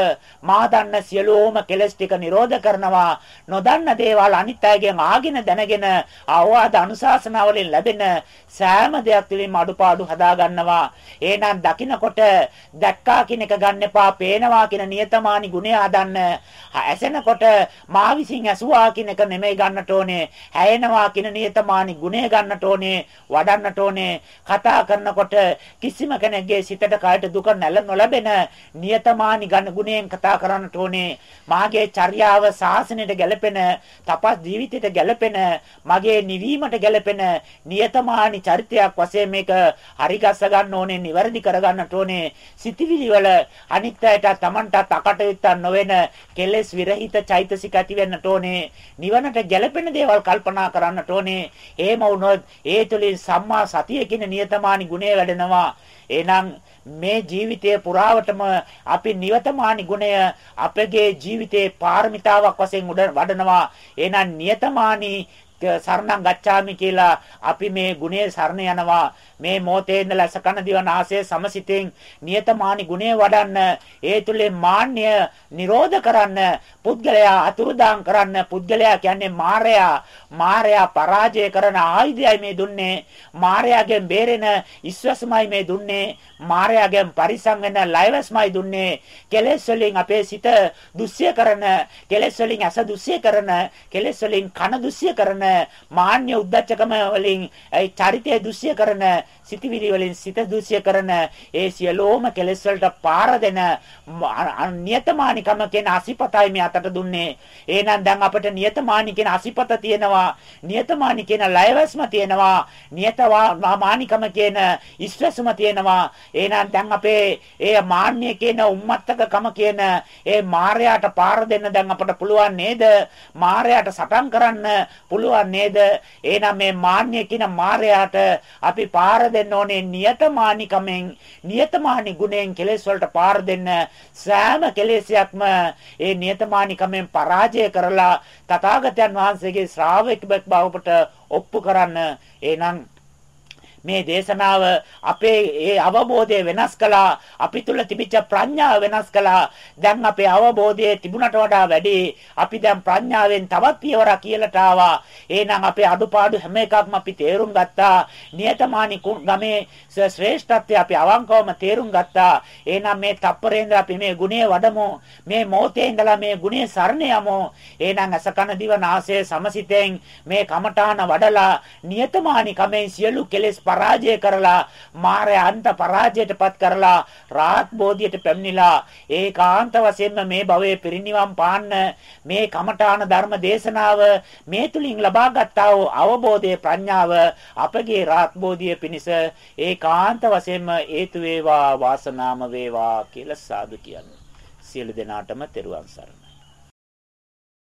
මා දන්න සියලුම කෙලස් ටික නිරෝධ කරනවා. නොදන්න දේවල් අනිත් අයගෙන් ආගෙන දැනගෙන අවවාද අනුශාසනාවලින් ලැබෙන සෑම දෙයක් තුළින්ම අඩුපාඩු හදා ගන්නවා එහෙනම් දකින්න දකිනකොට දැක්කා කියන එක ගන්න එපා පේනවා කියන නියතමානි ගුණය හදන්න. ඇසෙනකොට මා විසින් ඇසුවා කියන එක නෙමෙයි ගන්නට ඕනේ. ඇයෙනවා කියන නියතමානි ගුණය ගන්නට ඕනේ වඩන්නට ඕනේ. කතා කරනකොට කිසිම කෙනෙක්ගේ සිතට කායට දුක නැල නොලැබෙන නියතමානි ගන්න ගුණයෙන් කතා කරන්නට ඕනේ. මාගේ චර්යාව සාසනයට ගැලපෙන තපස් ජීවිතයට ගැලපෙන මගේ නිවීමට ගැලපෙන නියතමානි චරිතයක් වශයෙන් මේක හරිගස්ස ගන්න ඕනේ නිවැරදි කරගන්න කරන්නට ඕනේ. සිතිවිලි වල අනිත් අයට Tamanටත් අකටයුත්තක් නොවන කෙලෙස් විරහිත චෛතසික ඇති වෙන්නට ඕනේ. නිවනට ගැළපෙන දේවල් කල්පනා කරන්නට ඕනේ. එහෙම වුණොත් ඒ තුලින් සම්මා සතිය කියන නියතමානි ගුණය වැඩෙනවා. එහෙනම් මේ ජීවිතයේ පුරාවටම අපි නියතමානි ගුණය අපගේ ජීවිතයේ පාරමිතාවක් වශයෙන් වඩනවා. එහෙනම් නියතමානි සරණං ගච්ඡාමි කියලා අපි මේ ගුණයේ සරණ යනවා. මේ මොහොතේ ඉඳලා සකන දිවනාසය සමසිතෙන් නියතමානි ගුණය වඩන්න ඒ තුලේ මාන්නය නිරෝධ කරන්න පුද්ගලයා අතුරුදාන් කරන්න. පුද්ගලයා කියන්නේ මායයා මායයා පරාජය කරන ආයුධයයි මේ දුන්නේ. මායයාගෙන් බේරෙන ඉස්වසමයි මේ දුන්නේ. මායයාගෙන් පරිසම් වෙන ලයිවස්මයි දුන්නේ. කෙලෙස් වලින් අපේ සිත දුස්සිය කරන කෙලෙස් වලින් අස දුස්සිය කරන කෙලෙස් වලින් කන දුස්සිය කරන මාන්‍ය උද්දච්චකම වලින් ඒ චරිතය දුස්සිය කරන සිතවිලි වලින් සිත දුස්ය කරන ඒ සියලෝම කෙලෙස් වලට පාර දෙන නියතමානිකම කියන අසිපතයි මේ අතට දුන්නේ. එහෙනම් දැන් අපිට නියතමානි කියන අසිපත තියෙනවා. නියතමානි කියන ලයවැස්ම තියෙනවා. නියතමානිකම කියන ඉස්වැසුම තියෙනවා. එහෙනම් දැන් අපේ ඒ මාන්නය කියන උම්මත්තකකම කියන ඒ මායයට පාර දෙන්න දැන් අපට පුළුවන් නේද? මායයට සටන් කරන්න පුළුවන් නේද? එහෙනම් මේ මාන්නය කියන මායයට අපි පාර දෙන්න ඕනේ නියතමානිකමෙන් නියතමානි ගුණයෙන් කෙලෙස් වලට පාර දෙන්න සෑම කෙලෙසයක්ම ඒ නියතමානිකමෙන් පරාජය කරලා තථාගතයන් වහන්සේගේ ශ්‍රාවකෙක් බවට ඔප්පු කරන්න. එහෙනම් මේ දේශනාව අපේ ඒ අවබෝධය වෙනස් කළා. අපි තුල තිබිච්ච ප්‍රඥාව වෙනස් කළා. දැන් අපේ අවබෝධය තිබුණට වඩා වැඩි. අපි දැන් ප්‍රඥාවෙන් තවත් පියවරක් කියලාට ආවා. එහෙනම් අපේ අඩුපාඩු හැම එකක්ම අපි තේරුම් ගත්තා. නියතමානි ගමේ ශ්‍රේෂ්ඨත්වය අපි අවංකවම තේරුම් ගත්තා. එහෙනම් මේ තප්පරේන්ද්‍ර අපි මේ ගුණය වඩමු. මේ මොහොතේ ඉඳලා මේ ගුණය සරණ යමු. එහෙනම් අසකන දිව නාසය සමසිතෙන් මේ කමඨාන වඩලා නියතමානි කමෙන් සියලු කෙලෙස් පරාජය කරලා මාරය අන්ත පරාජයටපත් කරලා රාත් බෝධියට පැමිණිලා ඒකාන්ත වශයෙන්ම මේ භවයේ පිරිනිවන් පාන්න මේ කමඨාන ධර්ම දේශනාව මේ තුලින් ලබාගත්තා වූ අවබෝධයේ ප්‍රඥාව අපගේ රාත් බෝධිය පිණිස ඒකාන්ත වශයෙන්ම හේතු වේවා වාසනාම වේවා කියලා සාදු කියන්නේ. සියලු දෙනාටම තෙරුවන් සරණයි.